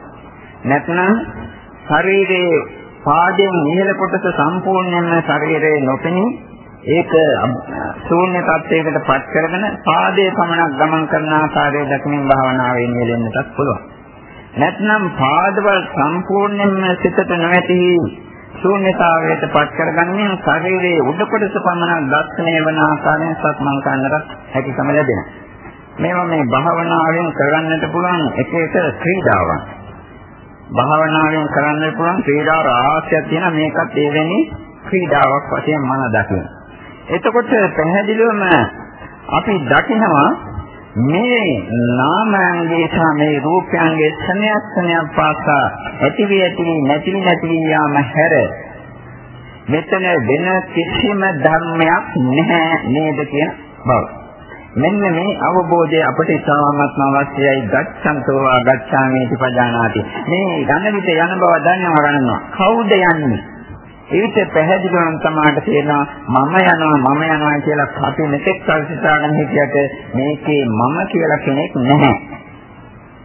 Speaker 1: නැත්නම් ශරීරයේ පාදයෙන් ඉහළ කොටස සම්පූර්ණයෙන්ම ශරීරයේ නොපෙනී ඒක ශූන්‍ය තත්යකට පත් කරගෙන පාදයේ පමණක් ගමන් කරන ආකාරය දක්මින් භාවනාවේ නියැලෙන්නටත් පුළුවන්. නැත්නම් පාදවල සම්පූර්ණයෙන්ම සිතට නොඇති ශූන්‍යතාවයට පත් කරගන්නේ ශරීරයේ උඩ කොටස පමණ දර්ශනය වන ආකාරයෙන් සක්මන් කරන්නට හැකියකම ලැබෙනවා. මේවා මේ භාවනාවෙන් කරන්නට පුළුවන් එක එක ක්‍රීඩාවක්. භාවනාවෙන් කරන්න පුළුවන් ක්‍රීඩා රාශියක් තියෙනවා මේකත් එවැනි ක්‍රීඩාවක් වශයෙන් මම දකිනවා. එතකොට පැහැදිලිවම අපි දකිනවා මේ නාමයන්ගේ සහ මේ රූපයන්ගේ ස්නේහ ස්නේහ පාසා ඇති වී ඇති වී නැති වී නැති වී යාම හැර මෙතන වෙන කිසිම ධර්මයක් නැහැ නේද කියන බව. මෙන්න මේ අවබෝධය අපට ඉතාමත්ම අවශ්‍යයි ගච්ඡන්තෝවා ගච්ඡාමේති පජානාති. මේ යන විට යන බව දන්නවා ගන්නවා. කවුද යන්නේ? ඊට පැහැදිලිවම තමයි තේරෙනවා මම යනවා මම යනවා කියලා අපි මෙතෙක් කල් සිතාගෙන හිටියට මේකේ මම කියලා කෙනෙක් නැහැ.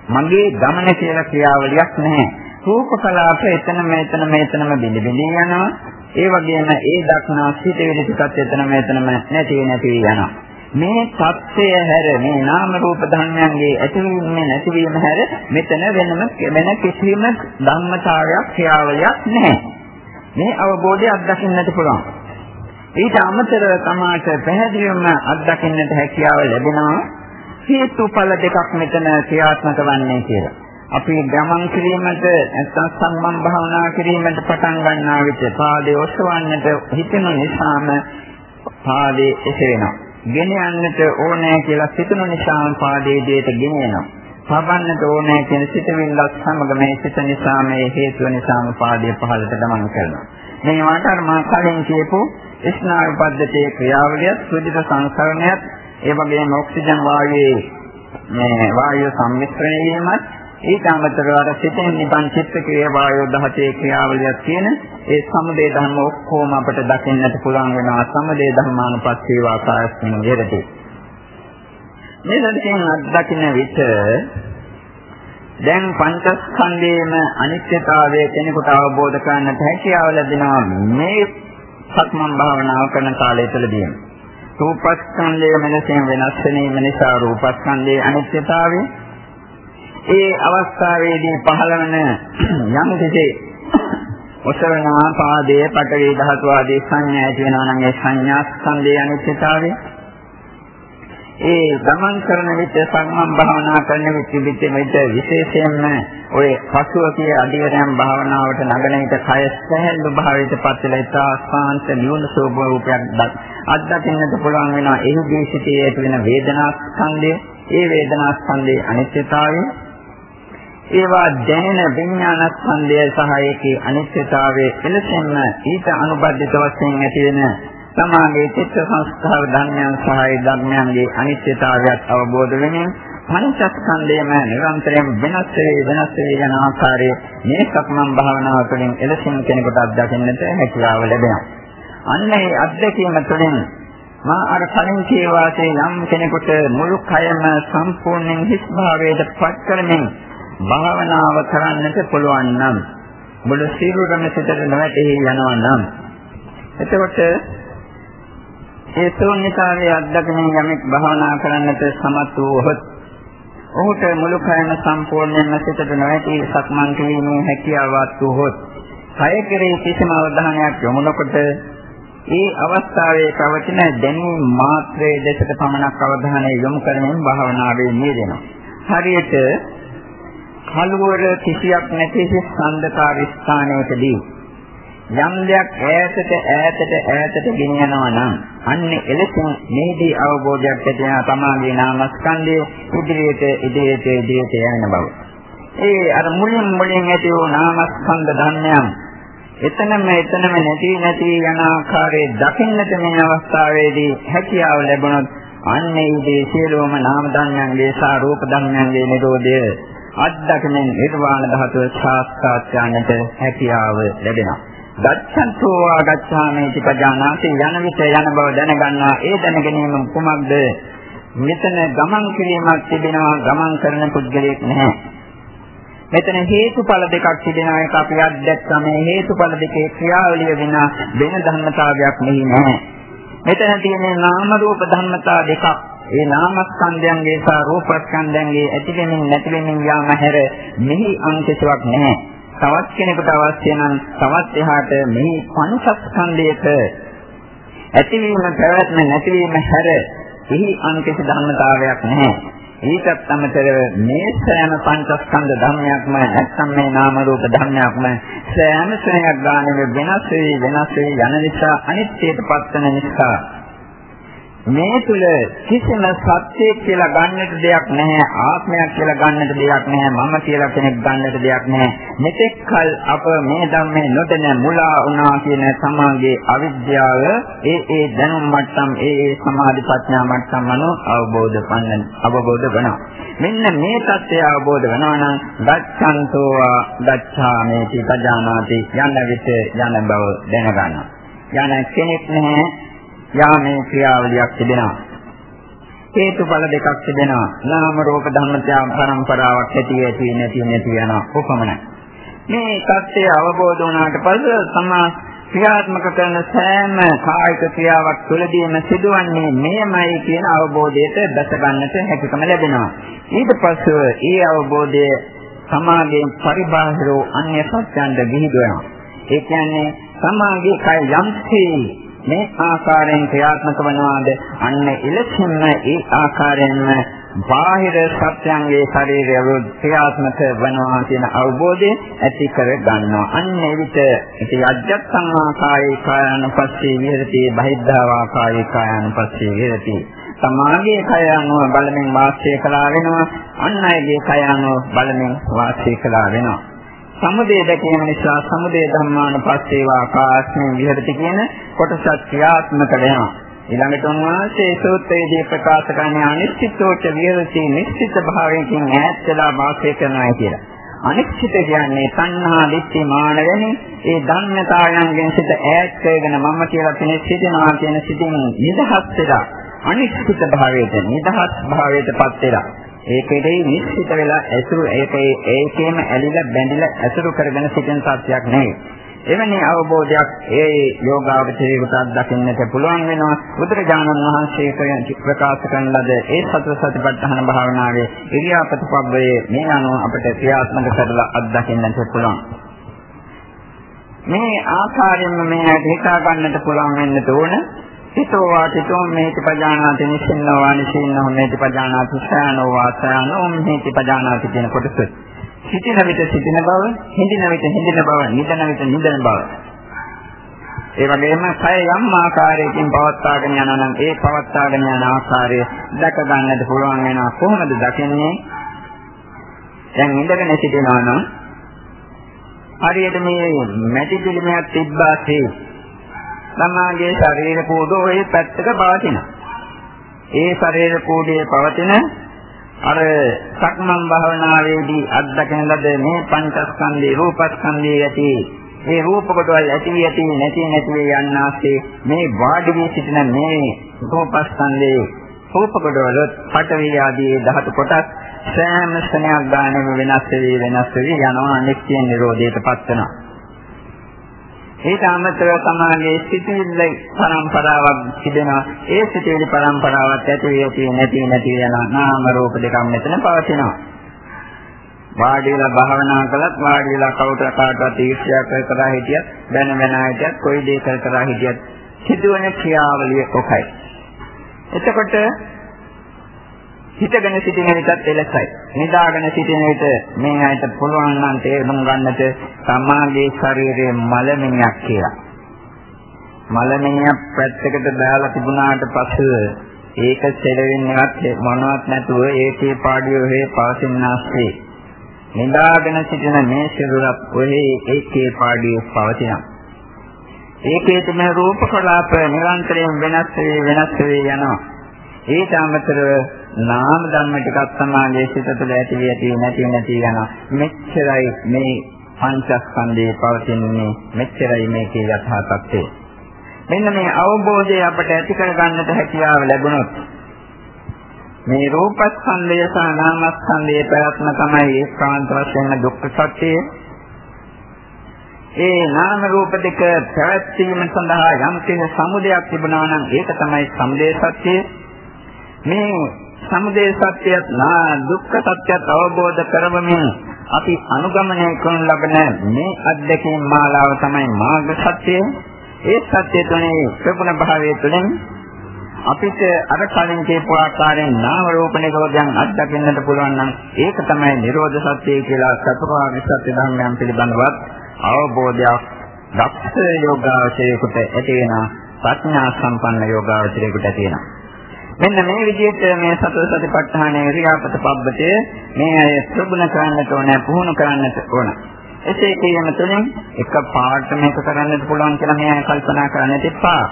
Speaker 1: මගේ ගමන කියලා ක්‍රියාවලියක් නැහැ. රූප කලාප එතන මෙතන මෙතනම බිඳ බිඳ යනවා. ඒ වගේම ඒ දක්නා සිටවිලි ටිකත් එතන මෙතනම නැති නැති යනවා. මේ தත්ත්වය හැර මේ නාම රූප ධර්මයන්ගේ ඇතිවීම නැතිවීම හැර මෙතන වෙනම වෙන කිසිම ධම්මතාවයක් ක්‍රියාවලියක් නැහැ. මේ අවබෝධය අත්දකින්නට පුළුවන්. ඊට අමතරව තමාට පැහැදිලිවම අත්දකින්නට හැකියාව ලැබෙනවා හේතුඵල දෙකක් මෙතන ක්‍රියාත්මක වන්නේ කියලා. අපි ගමන් කිරීමට නැත්නම් සම්මන් භාවනා කිරීමට පටන් ගන්නා විට පාදයේ ඔසවන්නට හිතෙන නිසාම පාදයේ එසවෙනවා. ගෙන යන්නට ඕනෑ කියලා සිතන නිසාම පාදයේ දෙයට ගෙනෙනවා. පවන්නට ඕනේ කියන සිතවිල්ලත් සමග මේ සිත නිසා මේ හේතුව නිසාම පාදයේ පහළට ගමන් කරනවා. මේ වාට අර මා කලින් කියපු ස්නායු පද්ධතියේ ක්‍රියාවලිය සුද්ධිත සංස්කරණයත් ඒ වගේම ඔක්සිජන් වායුවේ මේ වායු සම්මිශ්‍රණය වීමත් ඊට අමතරව අර සිතෙන් නිබන් චිත්ත ක්‍රියා වායු දහතේ ක්‍රියාවලියක් තියෙන ඒ සමුදේ ධර්ම ඔක්කොම අපට දකින්නට පුළුවන් වෙනවා සමුදේ ධර්මානුපස්සීව ආකාශයෙන් විරදී මේ සත්‍යයෙන් අත්දකින්න විට දැන් පංචස්කන්ධයේම අනිත්‍යතාවය කෙනෙකුට අවබෝධ කරගන්නට හැකියාව ලැබෙනවා මේ සක්මන් භාවනාව කරන කාලය තුළදී. රූපස්කන්ධය මෙලෙසින් වෙනස් වීම නිසා රූපස්කන්ධයේ අනිත්‍යතාවය ඒ අවස්ථාවේදී පහළ වන යම් කිසි ඔසවනා පාදයේ පටවි ධාතු ආදී සංඥා ඇති වෙනවා නම් ඒ සංඥා ස්කන්ධයේ අනිත්‍යතාවය ඒ ගමන් කරන විට සම්මන් භාවනා කරන විට විට විට විශේෂයෙන්ම ඔය පසුව කිය අධිවරයන් භාවනාවට නගන විට කය සැහැල්ලු භාවයට පත් වෙලා ඉතා ශාන්ත නිවන ස්වභාවයක් අත්දකින්නට පුළුවන් වෙනවා. එහිදී සිටේ ඇති වෙන වේදනා ස්කන්ධය ඒ වේදනා ස්කන්ධයේ අනිත්‍යතාවය. ඒවා දැනෙන විඥාන ස්කන්ධය සහ ඒකේ අනිත්‍යතාවය එලෙසින්ම ඊට අනුබද්ධිත වශයෙන් ඇති වෙන සමාගයේ චිත්ත සංස්කාර ධර්මයන් සහ ඒ ධර්මයන්ගේ අනිත්‍යතාවයත් අවබෝධ වෙමින් පංචස්කන්ධයම නිරන්තරයෙන් වෙනස් වේ වෙනස් වේ යන ආකාරයේ මේ සක්මන් භාවනාව තුළින් එලෙසින් කෙනෙකුට අත්දකින්නට හැකියාව ලැබෙනවා. අන්න ඒ අත්දැකීම තුළින් මා අර කලින් කියවාසේ යම් කෙනෙකුට මුළු කයම සම්පූර්ණයෙන් හිස් භාවයට පත් කරමින් භාවනාව කරන්නට පුළුවන් නම් මුළු සිරුරම සිතට නොවැටෙහි යනවා නම් එතකොට ඒ ශූන්‍යතාවයේ අත්දැකීම යමෙක් භාවනා කරන්නට සමත් වූහොත් ඔහුට මුළු කයම සම්පූර්ණයෙන්ම සිතට නොඇති සක්මන් කිරීමේ හැකියාවක් වූහොත් කය කෙරෙහි කිසිම අවධානයක් යොමු නොකොට ඒ අවස්ථාවේ පවතින දැනීම් මාත්‍රයේ දෙසට පමණක් අවධානය යොමු කරමින් භාවනාවේ නියදෙනවා. හරියට කලවර කිසියක් නැති සඳකාර ස්ථානයකදී යම් දෙයක් ඈතට ඈතට ඈතට ගෙනියනවා නම් අන්න එලෙසින් මේදී අවබෝධයක් ඇති වෙන තමාගේ නාමස්කන්ධයේ ඉදිරියට ඉදිරියට ඉදිරියට යන බව. ඒ අර මුලින් මුලින් ඇති වූ නාමස්කන්ධ ධර්මයන් එතනම එතනම නැති නැති යන ආකාරයේ දකින්නට මේ අවස්ථාවේදී හැකියාව ලැබුණොත් අන්නේ ඉදී සියලුම නාම ධර්මයන්ගේ සහ රූප ධර්මයන්ගේ නිරෝධය අද්දකමෙන් නිර්වාණ ධාතුව සාක්ෂාත් කරන්නට හැකියාව ලැබෙනවා. ගච්ඡන්තෝ ආගච්ඡාමේති පජානාති. යන විට යන බව දැනගන්නවා ඒ දැනගැනීම කුමක්ද? මෙතන ගමන් කිරීමක් තිබෙනවා. ගමන් කරන පුද්ගලයෙක් නැහැ. මෙතන හේතුඵල දෙකක් තිබෙනවා. ඒක අපි අත්දැක්කම. මේ හේතුඵල දෙකේ ක්‍රියාවලිය වෙන වෙන ධර්මතාවයක් මෙහි නැහැ. මෙතන තියෙන නාම රූප ධර්මතා දෙකක්. ඒ නාමස්කන්ධයන්ගේ සහ රූපස්කන්ධයන්ගේ ඇතිවෙමින් නැතිවෙමින් යාම හැර මෙහි අංකිතයක් නැහැ. තවත් කෙනෙකුට අවශ්‍ය නම් තවත් එහාට මේ පංචස්කන්ධයක ඇතිවීම පැවැත්ම නැතිවීම හැර එහි අන්තිම ධර්මතාවයක් නැහැ. ඊටත් අමතරව මේ සෑම පංචස්කන්ධ ධර්මයක්ම නැත්නම් මේ නාම රූප ධර්මයක්ම සෑම ශ්‍රේණියක් ගානේ වෙනස් වෙයි වෙනස් වෙයි යන නිසා අනිත්‍යයට පත්වන නිසා මේ තුල කිසිම සත්‍යයක් කියලා ගන්නට දෙයක් නැහැ ආත්මයක් කියලා ගන්නට දෙයක් නැහැ මම කියලා කෙනෙක් ගන්නට දෙයක් නැහැ. මෙතෙක් කල අප මේ ධම්මේ නොදැන මුලා වුණා කියන සමාගයේ අවිද්‍යාව ඒ ඒ දැනුම් මට්ටම් ඒ ඒ සමාධි ප්‍රඥා මට්ටම් අනුව අවබෝධ පන්න අවබෝධ වෙනවා. මෙන්න මේ தත්ත්වය අවබෝධ වෙනවා නම් ගච්ඡන්තෝ ගච්ඡාමේති පජානාති යන විට යන බව දැනගන්නවා. යන කෙනෙක් නැහැ යාමේ ක්‍රියාවලියක් තිබෙනවා. හේතුඵල දෙකක් තිබෙනවා. නාම රූප ධර්මතා පරම්පරාවක් ඇති ඇති නැති නැති යන උපමනයි. මේ தත්ත්වය අවබෝධ වුණාට පස්සේ සමා ක්‍රියාත්මක කරන සෑම කායික ක්‍රියාවක් තුළදීම සිදුවන්නේ මෙයමයි කියන අවබෝධයට දැස ගන්නට හැකියකම ලැබෙනවා. ඊට පස්ව ඒ අවබෝධය සමාගයෙන් පරිබාහිරව අන්‍ය සත්‍යයන්ට විහිදුවනවා. ඒ කියන්නේ සමාගයේ කය යම්සේ මේ ආකාරයෙන් ක්‍රියාත්මක වනවාද අන්න එලෙසින්ම ඒ ආකාරයෙන්ම බාහිර සත්‍යංගේ ශරීරය ක්‍රියාත්මක වනවා කියන අවබෝධය ඇති කර ගන්නවා. අන්න ඒ විට ඉති අජ්ජත් සංආකායේ කායන පස්සේ විහෙරති බහිද්ධා කායේ කායන පස්සේ විහෙරති. සමාගයේ කය අනුව බලමින් වාසය කළා වෙනවා. අන් අයගේ කය අනුව බලමින් වාසය කළා වෙනවා. සමුදේ දැකීම නිසා සමුදේ ධම්මානුපස්සේවා කාස්මෙන් විහෙරති කියන කොටසක් ක්‍රියාත්මක වෙනවා. ඊළඟට උන්වහන්සේ සූත්‍රයේදී ප්‍රකාශ කරන්නේ අනිශ්චිතෝච විහෙරති නිශ්චිත භාවයෙන් ඈත් වෙලා වාසය කරනවා කියලා. අනිශ්චිත කියන්නේ සංහා දිට්ඨි මාන වෙනි ඒ ධර්මතාවයන්ගෙන් සිට ඈත් වෙගෙන මම කියලා කෙනෙක් සිටිනවා කියන සිටින් නිදහස් වෙලා අනිශ්චිත භාවයට නිදහස් භාවයටපත් වෙලා ඒකේ නිශ්චිත වෙලා ඇසුරු ඒකේ ඒකේම ඇලිලා බැඳිලා ඇසුරු කරගෙන සිටින සත්‍යයක් නෙවෙයි. එවැනි අවබෝධයක් ඒ යෝගාවචරයට දකින්නට පුළුවන් වෙනවා. බුදුරජාණන් වහන්සේ ප්‍රකාශ කරන ලද ඒ සතර සතිපට්ඨාන භාවනාවේ ඉරියාපතපබ්බයේ මේ අනුව අපට ක්‍රියාත්මක කරලා අත්දකින්නට පුළුවන්. මේ ආකාරයෙන්ම මේ හිතා ගන්නට පුළුවන් වෙන්න ඕන. හිතෝ වාචිතෝ මේති පජානාති නිසින්නෝ වානිසින්නෝ මේති පජානාති සයනෝ වාසයනෝ මේති පජානාති කියන කොටස. සිටින විට සිටින බව, හිඳින විට හිඳින බව, නිදන විට නිදන බව. ඒ වගේම කය යම් ආකාරයකින් පවත්වාගෙන යනවා නම් ඒ පවත්වාගෙන යන ආකාරය දැක ගන්නට පුළුවන් වෙනවා කොහොමද දකින්නේ? දැන් ඉඳගෙන සිටිනවා නම් හරියට මේ මැටි පිළිමයක් තිබ්බාසේ සමාගයේ ශරීර කෝඩෝ ඒ පැත්තක පවතිනවා. ඒ ශරීර කෝඩයේ පවතින අර සක්මන් භාවනාවේදී අත්දකින ලද මේ පංචස්කන්ධේ රූපස්කන්ධයේ ඇති ඒ රූප කොටවල් ඇති වී ඇති නැති නැති වේ යන්නාසේ මේ වාඩි වී සිටින මේ රූපස්කන්ධේ රූප කොටවල පඨවි ආදී ධාතු කොටස් සෑම ස්නේහයක් ගානෙම වෙනස් වෙවි වෙනස් වෙවි යනවා නිත්‍ය නිරෝධයටපත් වෙනවා ඊට අමතරව සමාගයේ සිටිවිල්ල පරම්පරාවක් තිබෙනවා. ඒ සිටිවිලි පරම්පරාවත් ඇති වේ තියෙන නැති නැති යන නාම රූප දෙකක් මෙතන පවතිනවා. වාඩිලා භාවනා කළත් වාඩිලා කවුරුත් කාටවත් ඊර්ෂ්‍යා කර කර හිටියත් බැන බැන හිටියත් කොයි දේ කර කර හිටියත් සිදුවන ක්‍රියාවලිය කොහයි. එතකොට හිතගෙන සිටින විටත් එලෙසයි. නිදාගෙන සිටින විට මේ ඇයිට පුළුවන් නම් තේරුම් ගන්නට සමාගයේ ශරීරයේ මලමිණයක් කියලා. මලමිණයක් පැත්තකට දාලා තිබුණාට පසු ඒක සෙලවෙන්නවත් මොනවත් නැතුව ඒකේ පාඩියෝ හේ පවතිනාස්සේ. නිදාගෙන සිටින මේ සිරුරක් ඔහේ ඒකේ පාඩියෝ පවතිනවා. ඒකේ තියෙන රූප කලාප නිරන්තරයෙන් වෙනස් වෙවි වෙනස් වෙවි යනවා. ඊට අමතරව නාම ධර්ම ටිකක් සමාගයේ සිත තුළ ඇති වී ඇති නැති නැති යන මෙච්චරයි මේ පංචස්කන්ධයේ පවතින්නේ මෙච්චරයි මේකේ යථා තත්ත්වය. මෙන්න මේ අවබෝධය අපට ඇති කර ගන්නට හැකියාව ලැබුණොත් මේ රූපස්කන්ධය සහ නාමස්කන්ධයේ පැවැත්ම තමයි ඒකාන්ත වශයෙන් දුක්ඛ සත්‍යය. ඒ නාම රූප දෙක පැවැත්වීම සඳහා යම් කිසි සමුදයක් තිබුණා නම් ඒක තමයි සමුදය සත්‍යය. මේ සමුදය සත්‍යයත් නා දුක්ඛ සත්‍යයත් අවබෝධ කරවමින් අපි අනුගමනය කරන ලබන මේ අධ්‍යක්ෂින් මාලාව තමයි මාර්ග සත්‍යය. ඒ සත්‍ය තුනේ ප්‍රගුණ භාවයේ තුලින් අපිට අර කලින් කියපු ආකාරයෙන් නාම රූප නිරෝධයන් අත්දකින්නට පුළුවන් නම් ඒක තමයි නිරෝධ සත්‍යය කියලා සතරාගි සත්‍ය ධර්මයන් පිළිබඳවත් අවබෝධයක් දක්ෂ යෝගාවචරයකට ඇති වෙන ප්‍රඥා සම්පන්න යෝගාවචරයකට ඇති වෙනවා. මෙන්න මේ විදිහට මේ සතර සතිපට්ඨානයේ ක්‍රියාපත පබ්බතේ මේ අය ප්‍රගුණ කරන්නට ඕන පුහුණු කරන්නට ඕන. එසේ කියන තුලින් එක පාඩම මේක කරන්නට පුළුවන් කියලා මේ අය කල්පනා කරන්නට එපා.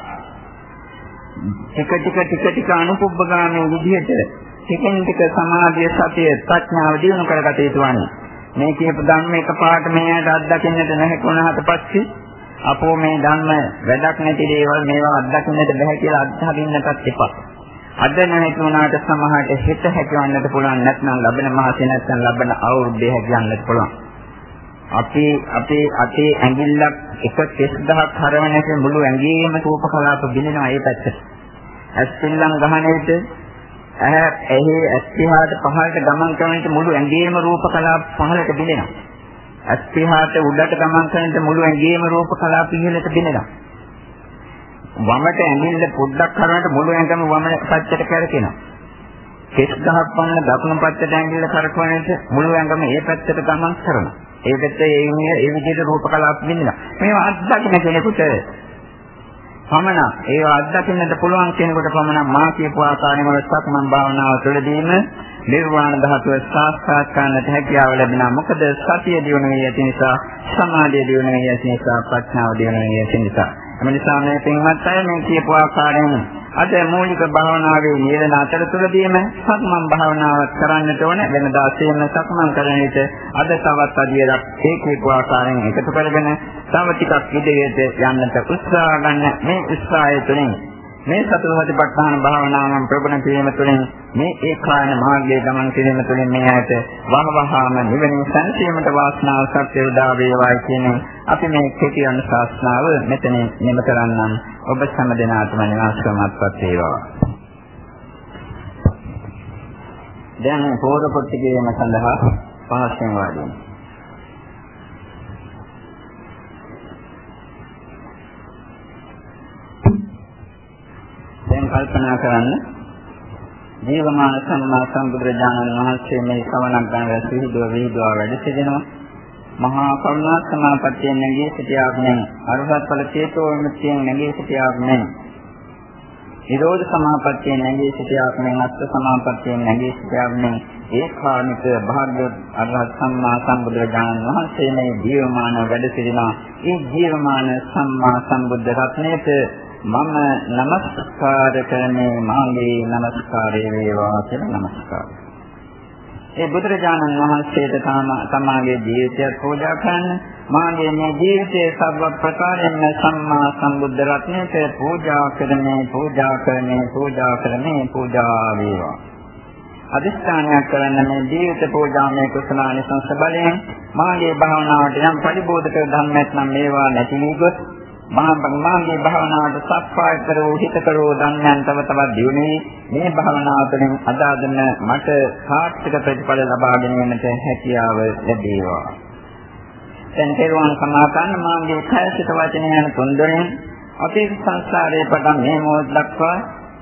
Speaker 1: එක ටික ටික ටික අනුපුබ්බගාමී විදිහට ටිකෙන් ටික සමාධිය සතිය ප්‍රඥාව දිනු කරගත යුතු වන්නේ. මේ කියපු ධර්ම එක පාඩම මේ අයට අත්දකින්නට නැහැ කොනහට පස්සේ අපෝ මේ ධර්ම වැඩක් නැති දේවල් මේවා අත්දකින්නට බැහැ කියලා අත්හරින්නටත් එපා. අද නැති වුණාට සමහරට හෙට හැකියවන්නට පුළුවන් නැත්නම් ලබන මාසේ නැත්නම් ලබන අවුරුද්දේ හැකියන්නට පුළුවන්. අපි අපේ අතේ ඇඟිල්ලක් එක 30000ක් හරවනක මුළු ඇඟේම රූප කලාප බිනනවා ඒ පැත්තට. ඇස් පිල්ලම් ගහන විට ඇහැ එහි ඇස් පිහාට පහළට ගමන් කරන විට මුළු ඇඟේම රූප කලාප පහළට බිනනවා. ඇස් පිහාට උඩට ගමන් කරන විට මුළු ඇඟේම රූප කලාප ඉහළට බිනනවා. වමට ඇඟිල්ල පොඩ්ඩක් කරනකොට මුළු ඇඟම වම පැත්තට කැරකෙනවා. කෙස් ගහක් වන්න දකුණු පැත්තට ඇඟිල්ල කරකවනකොට මුළු ඇඟම ඒ පැත්තට ගමන් කරනවා. ඒ පැත්තේ ඒ ඉන්නේ ඒ විදිහට රූප කලාප විඳිනවා. මේවා අත්දකින්න කෙනෙකුට පමණ ඒවා අත්දකින්නට පුළුවන් කෙනෙකුට පමණ මා කියපු ආකාරයෙන්ම සක්මන් භාවනාව තුළදීම නිර්වාණ ධාතුව සාක්ෂාත් කරන්නට හැකියාව ලැබෙනවා. මොකද සතිය දියුණු වී ඇති නිසා, සමාධිය දියුණු වී ඇති නිසා, ප්‍රඥාව දියුණු වී ඇති නිසා එම නිසා මේ පින්වත් අය මේ කියපු ආකාරයෙන් අද මූලික භාවනාවේ නියලන අතරතුරදීම සක්මන් භාවනාවක් කරන්නට ඕන. වෙනදා සේම සක්මන් කරන විට අද තවත් අධියයක් ඒ කියපු ආකාරයෙන් එකතු කරගෙන තව ටිකක් ඉදිරියට යන්නට උත්සාහ ගන්න. මේ උත්සාහය තුළින් මේ සතර සතිපට්ඨාන භාවනාවන් ප්‍රගුණ කිරීම තුළින් මේ ඒකායන මාර්ගයේ ගමන් කිරීම තුළින් මේ ඇයට වහවහාම නිවනින් සංසීමට වාසනාව සත්‍ය උදා වේවායි කියන අපි මේ කෙටි අනුශාසනාව මෙතන නිම කරන්නම් ඔබ සෑම දිනාටම නිවාසකමත්පත් වේවා. දැන් පොර පොට්ටිගේම සඳහා පහසෙන් වාඩි දැන් කල්පනා කරන්න ජීවමාන සම්මා සම්බුදුරජාණන් වහන්සේ මේ සවනක් ගන්න සිහිදුව විහිදුවා වැඩ සිටිනවා. මහා කරුණා සමාපත්තියෙන් නැගී සිටියාක් නෙමෙයි. අරහත් ඵල චේතෝ විමුක්තියෙන් නැගී සිටියාක් නෙමෙයි. නිරෝධ සමාපත්තියෙන් නැගී සිටියාක් නෙමෙයි. අත්ථ සමාපත්තියෙන් නැගී සිටියාක් නෙමෙයි. ඒ කාණික භාග්‍යවත් අරහත් සම්මා සම්බුදුරජාණන් වහන්සේ මේ ජීවමාන වැඩ සිටිනා. ඒ ජීවමාන සම්මා සම්බුද්ධ රත්නයේට මම নমස්කාර කරන්නේ මාගේ নমස්කාරය වේවා කියලා নমස්කාරය. ඒ බුදුරජාණන් වහන්සේට තමාගේ ජීවිතය පූජා කරන්න මාගේ මේ ජීවිතයේ සබ්බ ප්‍රකාරයෙන්ම සම්මා සම්බුද්ධ රත්නයට පූජා කරන්නේ පූජා කරන්නේ පූජා කරන්නේ පූජා වේවා. අදිස්ථානයක් කරන්න මේ ජීවිත පූජාමය කුසලානි සංස බලයෙන් මාගේ භාවනාවට යම් පරිබෝධක ධර්මයක් නම් මේවා නැති නීගොත් ගොස් මාගේ භාවනාවට සප්පාය කරෝ හිත කරෝ ධර්මයන් තව තවත් දියුනේ මේ භාවනාව තුළින් අදාදන මට සාර්ථක ප්‍රතිඵල ලබා ගැනීමට හැකියාව ලැබේවා. දැන් තේරුවන් සමාකන්න මාගේ කායසිත වචන යන තුන්දෙනෙන් අපේ සංසාරයේ පටන් මේ මොහොත දක්වා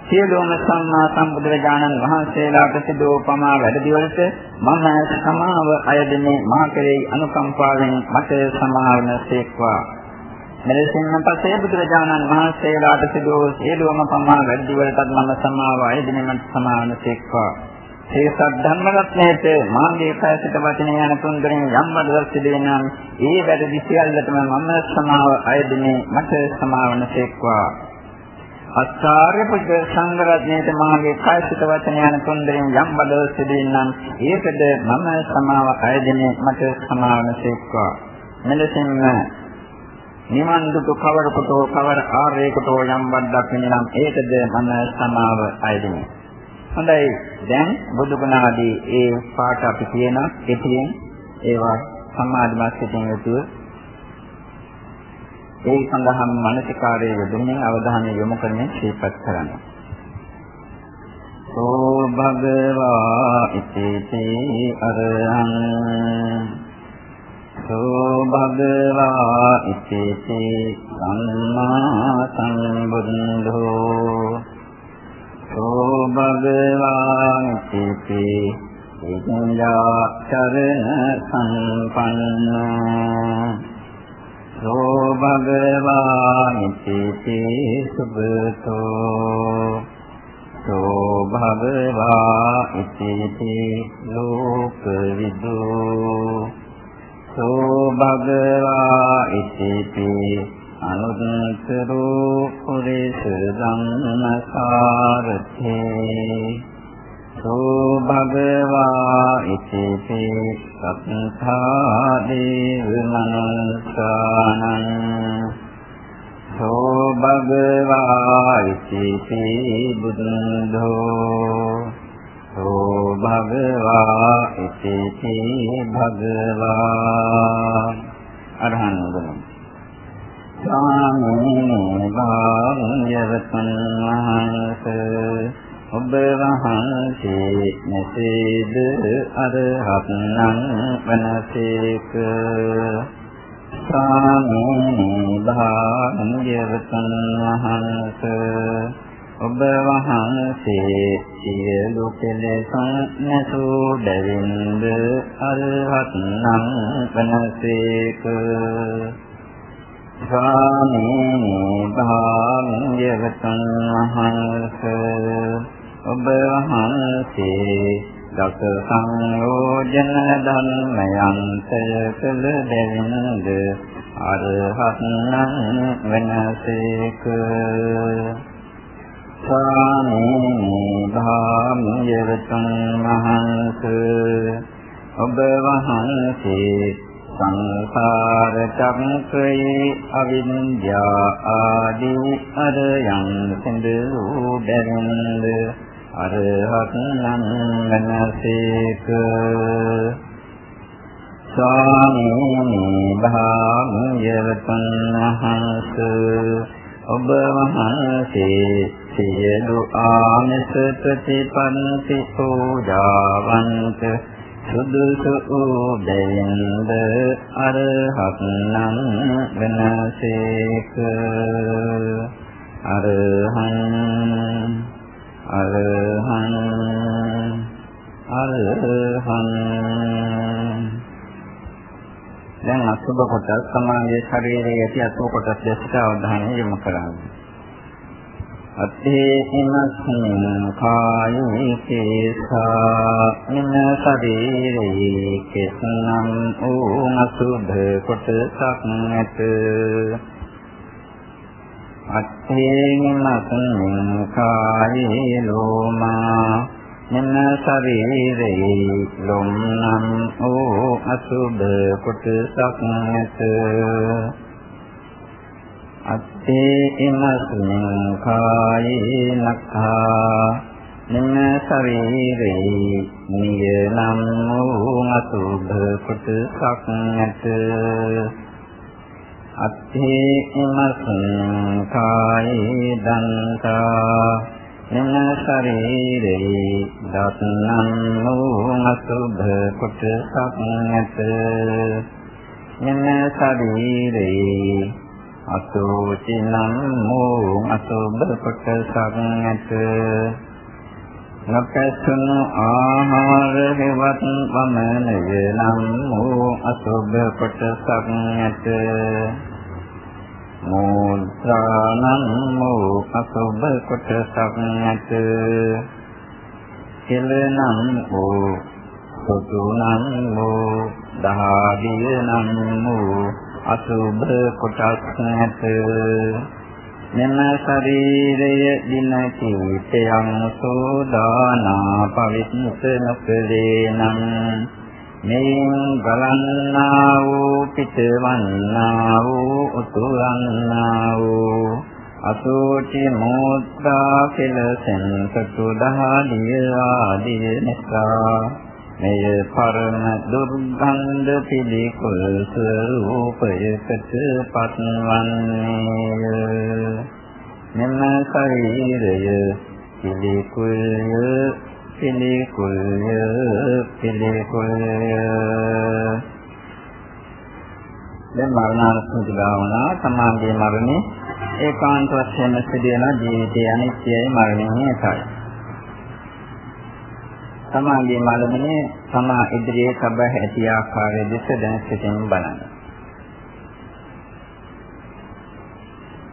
Speaker 1: සියලුම සම්මා සම්බුදුරජාණන් වහන්සේලාට සිදෝපමා වැඩදිවලට මම සමාව අයදෙනේ මා කෙරෙහි අනුකම්පාවෙන් මට සමාවන සේක්වා මෙලෙසින්ම පසේ බුදුරජාණන් වහන්සේලාට සිදු වූ සියලුම පමා වැඩි වලටත් මම සමාව අයදිනෙමත් සමාන තෙක්වා. ඒ සද්ධම්ම රත්නයේත මාගේ කායසිත වචන යන තුන්දරින් යම් වදවස් සිදෙනම් ඒ වැඩි සියල්ලටම මම සමාව අයදිනේ මට සමාවන තෙක්වා. අස්කාර්ය පුජ සංගරත්නයේත මාගේ කායසිත වචන යන තුන්දරින් යම් වදවස් සිදෙනම් ඒකද මම සමාව අයදිනේ මට සමාවන තෙක්වා. මෙලෙසින්ම නිවන් දුක කවර කොටෝ කවර ආරේකටෝ යම් වද්දක් වෙනනම් ඒකද මම සමාව අයදිමි. හොඳයි දැන් බුදු ගුණ ආදී ඒ පාට අපි කියන පිටින් ඒවා සමාධිමත් සිටින් යුතුව ඒ සඳහාම මානසිකාරයේ යෙදෙමින් අවධානය යොමු කරමින් ශීපත් කරන්න. ඕ භගවා ඉතිති අරහං සෝ භගවා ඉතිති සම්මා සම්බුද්ධෝ සෝ භගවා ඉතිති විඤ්ඤා චරණ සම්පන්න. සෝ භගවා ඉතිති සුභතෝ. සෝ භගවා ඉතිති ලෝකවිදෝ. සෝ භගවා ඉතිපි. අනුත්තරෝ පුරිස ධම්මසාරතේ. සෝ භගවා ඉතිපි සත්තා දේව මනසානං සෝ භගවා ඉතිපි බුද්ධෝ සෝ භගවා ඉතිති භගවා අරහං ගුණ සාමේ භාග්‍යවතුන් වහන්සේ ඔබ වහන්සේ මෙසේද අරහත්නම් වනසේක. සාමේ භාග්‍යවතුන් වහන්සේ ඔබ වහන්සේ සියලු කෙලෙසන් නැසූ බැවින්ද අරහත් නම් වනසේක ස්වාමීනි භාග්‍යවතුන් වහන්සේ ඔබ වහන්සේ දස සංයෝජන ධර්මයන්තය කළ බැවින්ද අරහත් නම් වනසේක. ස්වාමී භාම්‍යවතුන් වහන්සේ ඔබ වහන්සේ සංසාර චක්‍රයේ අවින්ද්‍යා ආදී අරයන් සිඳු බැරින්ද අරහත් නම් වෙනසේක ස්වාමීනි භාග්‍යවතුන් වහන්සේ ඔබ වහන්සේ සියලු ආමස ප්‍රතිපන්ති පූජාවන්ත සුදුසු වූ දෙයින්ද අරහත් නම් වෙනසේක. අරහං අරහං අරහං දැන් අසුබ කොටස් සමාගයේ ශරීරයේ ඇති අසුබ කොටස් දැසට අවධානය යොමු කරන්නේ. අත්තේනස්මින් කායේ කේසා මින ශරීරයේ කෙසනම් ඕ අසුභ කොටසක් නැත. අත්තේනස්මින් කායේ ලෝමා මින ශරීරයේ ලොම්නම් ඕ අසුභ කොටසක් නැත. අත්තේ ඉමස්මින් කායේ නක්ඛා නිම ශරීරේ නියනම් වූ අසුභ කුටසක් නැත. අත්තේ ඉමස්මින් කායේ දන්තා. නිම ශරීරේ දත්නම් වූ අසුභ කුටසක් නැත. නිම ශරීරේ අසෝචිනං මෝ අසෝබ කොටසක් නැත. නපැසුණු ආහාර හෙවත් වමනය නම් මෝ අසෝබ කොටසක් නැත. මෝත්‍රාණං මෝ අසෝබ කොටසක් නැත කෙලනම් මෝ සුතුනම් මෝ දහාදිය නම් මෝ අසුභ කොටස් නැත මෙම ශරීරය දින කීපයන් සෝදානා පවිත්ත නොකලේනම් මෙයින් ගලන්නා වූ පිටවන්නා වූ උතුරන්නා වූ අසෝචි මෝත්‍රා කෙලසෙන් සතු දහදිය ආදිය නිසා. මෙය පරම දුර්ගන්ධ පිළිකුල් ස්වરૂපයකට පත්වන්නේය මෙම ශරීරය පිළිකුල්ය පිළිකුල්ය පිළිකුල්ය දැන් මරණාසන්න භාවනා සමාධියේ මරණේ ඒකාන්ත වශයෙන් සිදුවන ජීවිතයේ අනිත්‍යයි මරණය එකයි සමාගයේ මලමනේ සමා ඉදිරියේ සබ ඇති ආකාරය දෙස දැන සිටින් බලන්න.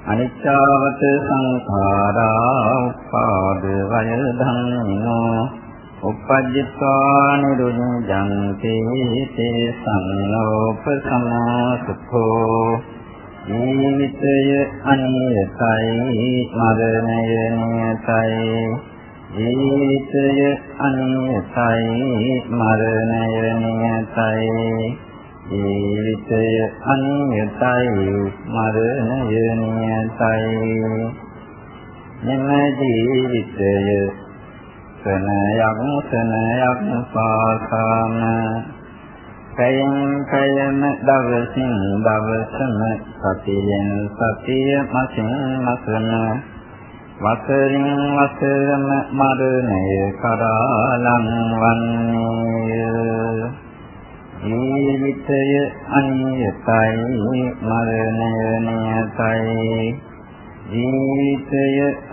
Speaker 1: අනිච්චවත සංඛාරා උපාද වය ධම්මෝ උපජ්ජත්වා නිරුඤ්ජන්ති තේ සංලෝප සමාසුඛෝ ජීවිතය අනියතයි මරණය නියතයි ජීවිතය අනියතයි මරණය නියතයි. ජීවිතය අනියතයි මරණය නියතයි. මෙම ජීවිතය සනයක් සනයක් පාසාම. කයෙන් කයම දවසින් දවසම සතියෙන් සතිය මසින් මසන වසරින් වසරම මරණය කරාලං වන්නේය. ජීවිතය අනියතයි මරණය නියතයි. ජීවිතය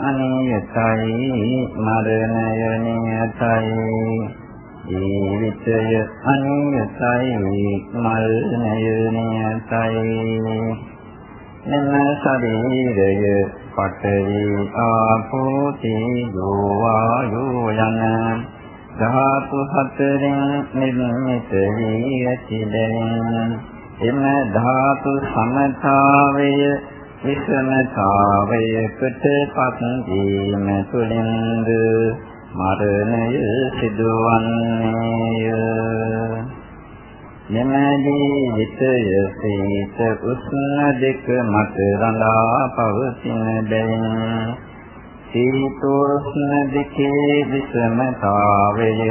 Speaker 1: අනියතයි මරණය නියතයි. ජීවිතය අනියතයි මරණය නියතයි. මෙන්න ශරීරය පඨවි ආපෝ තේජෝ වායෝ යන. ධාතු හතරෙන් නිර්මිත වී ඇතිදෙන. එම ධාතු සමතාවය විසමතාවයකට පත් වීම තුළින්ද මරණය සිදුවන්නේය. මෙමදී විතය සීත උෂ්ණ දෙක මත රඳා පවතින බැවින්. සීතෝෂ්ණ දෙකේ විසමතාවයකින්ද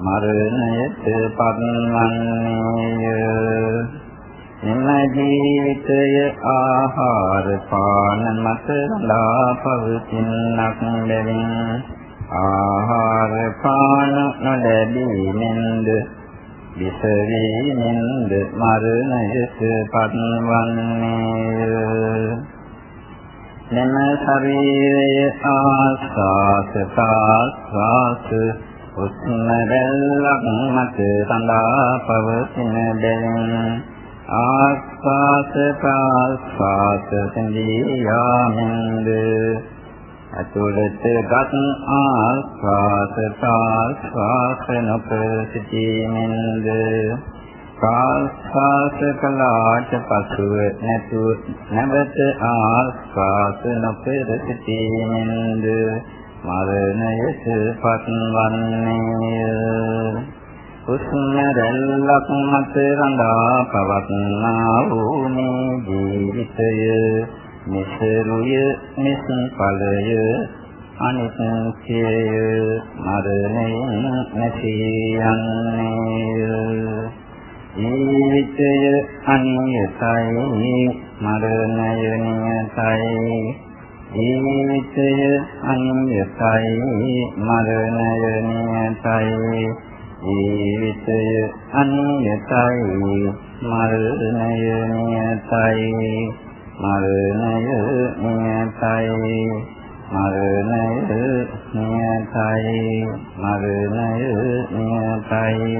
Speaker 1: මරණයට පත්වන්නේය එම ජීවිතය ආහාර පාන මත රඳා පවතිනක් බැවින්. ආහාර පාන නොලැබීමෙන්ද විසවීමෙන්ද මරණයට පත්වන්නේය නම ශරීරය ආස්වාස ප්‍රාස්වාස උස්ම රැල්ලක් මත සඳහා පවතින බැවින් ආස්වාස ප්‍රාස්වාස සඳී යාමෙන්ද අතුලත ගත් ආස්වාස ප්‍රාස්වාස නොපසිතීමෙන්ද ආස්වාස කලාට පසුව නැතු නැවත ආස්වාස නොපෙර සිටීමෙන්ද මරණයට පත්වන්නේය. උස්ම රැල්ලක් මත රඳා පවත්නා වූ මේ ජීවිතය. නිසරුය නිසඵලය අනිත්‍යය මරණයෙන් නැති යන්නේය. ජීවිතය අනියතයි මරණය නියතයි ජීවිතය අනියතයි මරණය නියතයි ජීවිතය අනියතයි මරණය නියතයි මරණය නියතයි මරණය නියතයි මරණය නියතයි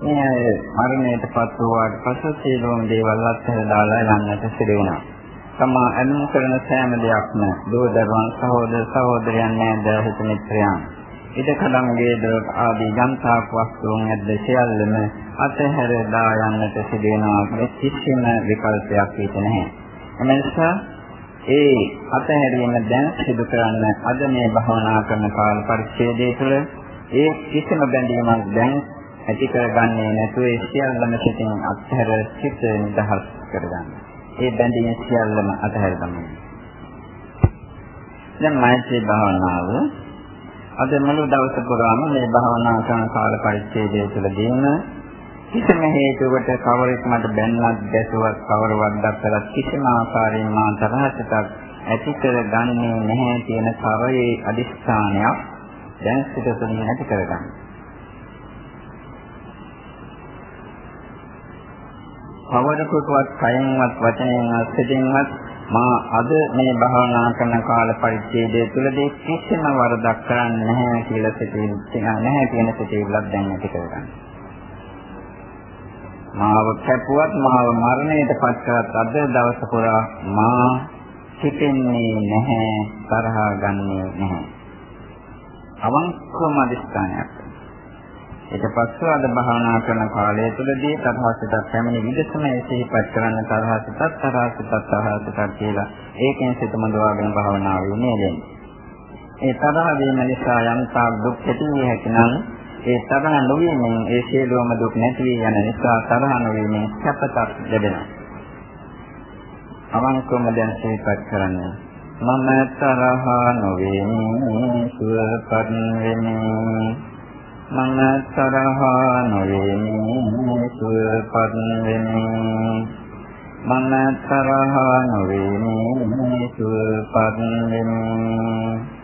Speaker 1: මේ අය මරණයටපත් වූාට පසු සියලුම දේවල් අත්හැර දාලා යන්නට සිදු වෙනවා. තමා අනුම කරන සෑම දෙයක්ම දෝ දරුවන් සහෝදර සහෝදරයන් නෑද හිත මිත්‍රයන් ඉදකඩම් වේද ආදී යන්තාක් වස්තුන් ඇද්ද සියල්ලම අතහැර දා යන්නට සිදු වෙනවා කිසිම විකල්පයක් ඊට නැහැ. එමෙන්සා ඒ අතහැරීම දැන් සිදු කරන්න අද මේ භවනා කරන කාල පරිච්ඡේදය තුළ ඒ කිසිම බැඳීමක් දැන් ඇති කරගන්නේ නැතුව ඒ සියල්ලම සිතින් අත්හැර සිත නිදහස් කරගන්න. ඒ බැඳීම් සියල්ලම අත්හැර ගන්න. දැන් මෛත්‍රී භාවනාව අද මුළු දවස පුරාම මේ භාවනා කරන කාල පරිච්ඡේදය තුළදීම කිසිම හේතුවකට කවරෙක් මට බැන්නත් දැසුවත් කවරවත් දැක්කලත් කිසිම ආකාරයෙන් මා තරහටක් ඇති කරගන්නේ නැහැ කියන කරේ අදිස්ථානයක් දැන් සිත තුළින් ඇති කරගන්න. කවරකටවත් කයෙන්වත් වචනයෙන්වත් සිතින්වත් මා අද මේ භාවනා කරන කාල පරිච්ඡේදය තුළදී කිසිම වරදක් කරන්නේ නැහැ කියලා සිතින් නැහැ කියන සිතිවිල්ලක් දැන් ඇති කරගන්න. මාව කැපුවත් මාව මරණයට පත් කරත් අද දවස පුරා මා සිටින්නේ නැහැ තරහා ගන්නේ නැහැ. අවංකවම අධිෂ්ඨානයක්. ඊට පස්සේ අද භාවනා කරන කාලය තුළදී තථාගතයන් පැමිණි විදසම සිහිපත් කරන්න තරහසිතත් තරහසිතත් තරහසිතත් කියලා ඒකෙන් සිත මඳවාගෙන භාවනාවේ නේදෙන්නේ. ඒ තරහ වීම නිසා යම් තාක් දුක් ඇති විය හැකිනම් ඒ තරහ නොවීමෙන් ඒ සියලුම දුක් නැති වී යන නිසා තරහ නොවීමෙන් සැපතක් ලැබෙනවා. අවංකවම දැන් සිහිපත් කරන්න. මම තරහ නොවේමි සුවපත් වෙමි මම තරහා නොවේමි සුවපත් වෙමි මම තරහා නොවේමි සුවපත් වෙමි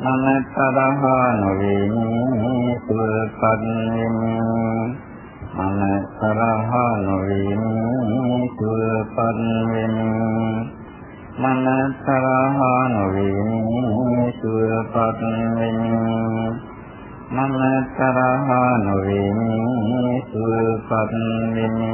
Speaker 1: මම තරහා නොවේමි සුවපත් වෙමි මම තරහා නොවේමි සුවපත් වෙමි මම තරහා නොවේමි සුවපත් වෙමි මම තරහා නොවෙමි සුවපත් වෙමි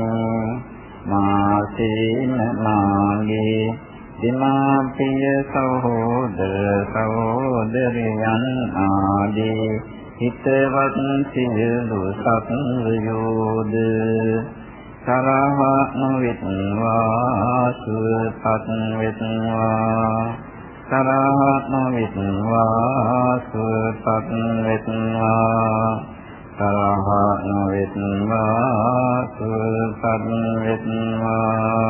Speaker 1: මාසේන මාගේ දිමාපිය සහෝදර සහෝදරයන් ආදී හිතවත් සියලු සත්වයෝද තරහ නොවෙත්වා සුවපත් වෙත්වා. තරහ නොවෙත්වා සුවපත් වෙත්වා. තරහ නොවෙත්වා සුවපත් වෙත්වා.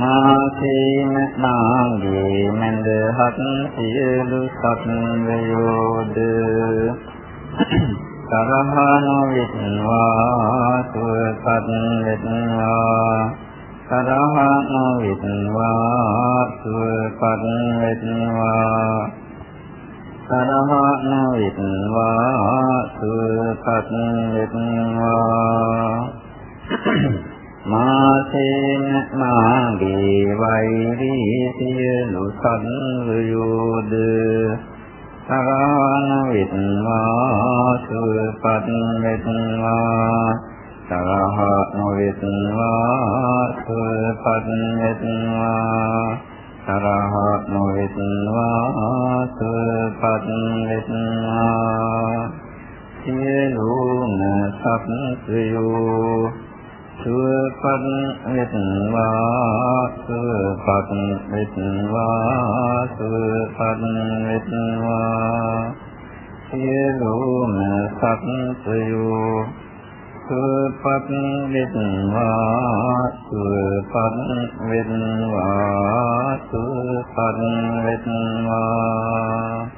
Speaker 1: මාසේන නාගේ මන්දහත් සියලු සත්වයෝද තරහ නොවෙත්වා සුවපත් වෙත්වා තරහ නොවෙත්වා සුවපත් වෙත්වා තරහ නොවෙත්වා සුවපත් වෙත්වා මාසේන මාගේ වෛරී සියලු සත්වයෝද තරහන වෙත්වා සුවපත් වෙත්වා තරහ නොවෙත්වා සුවපත් වෙත්වා තරහ නොවෙත්වා සුවපත් වෙත්වා සියලුම සත්ත්වයෝ සුවපත් වෙත්වා සුවපත් වෙත්වා සුවපත් වෙත්වා සියලුම සත්ත්වයෝ සුවපත් වෙත්වා සුවපත් වෙත්වා සුවපත් වෙත්වා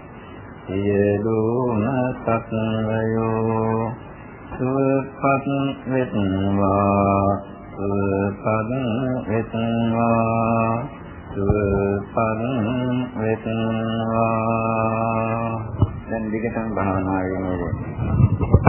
Speaker 1: සියලුම සත්වයෝ සුවපත් වෙත්වා සුවපත් වෙත්වා සුවපත් වෙත්වා දැන් දිගටම භාවනා කරනවා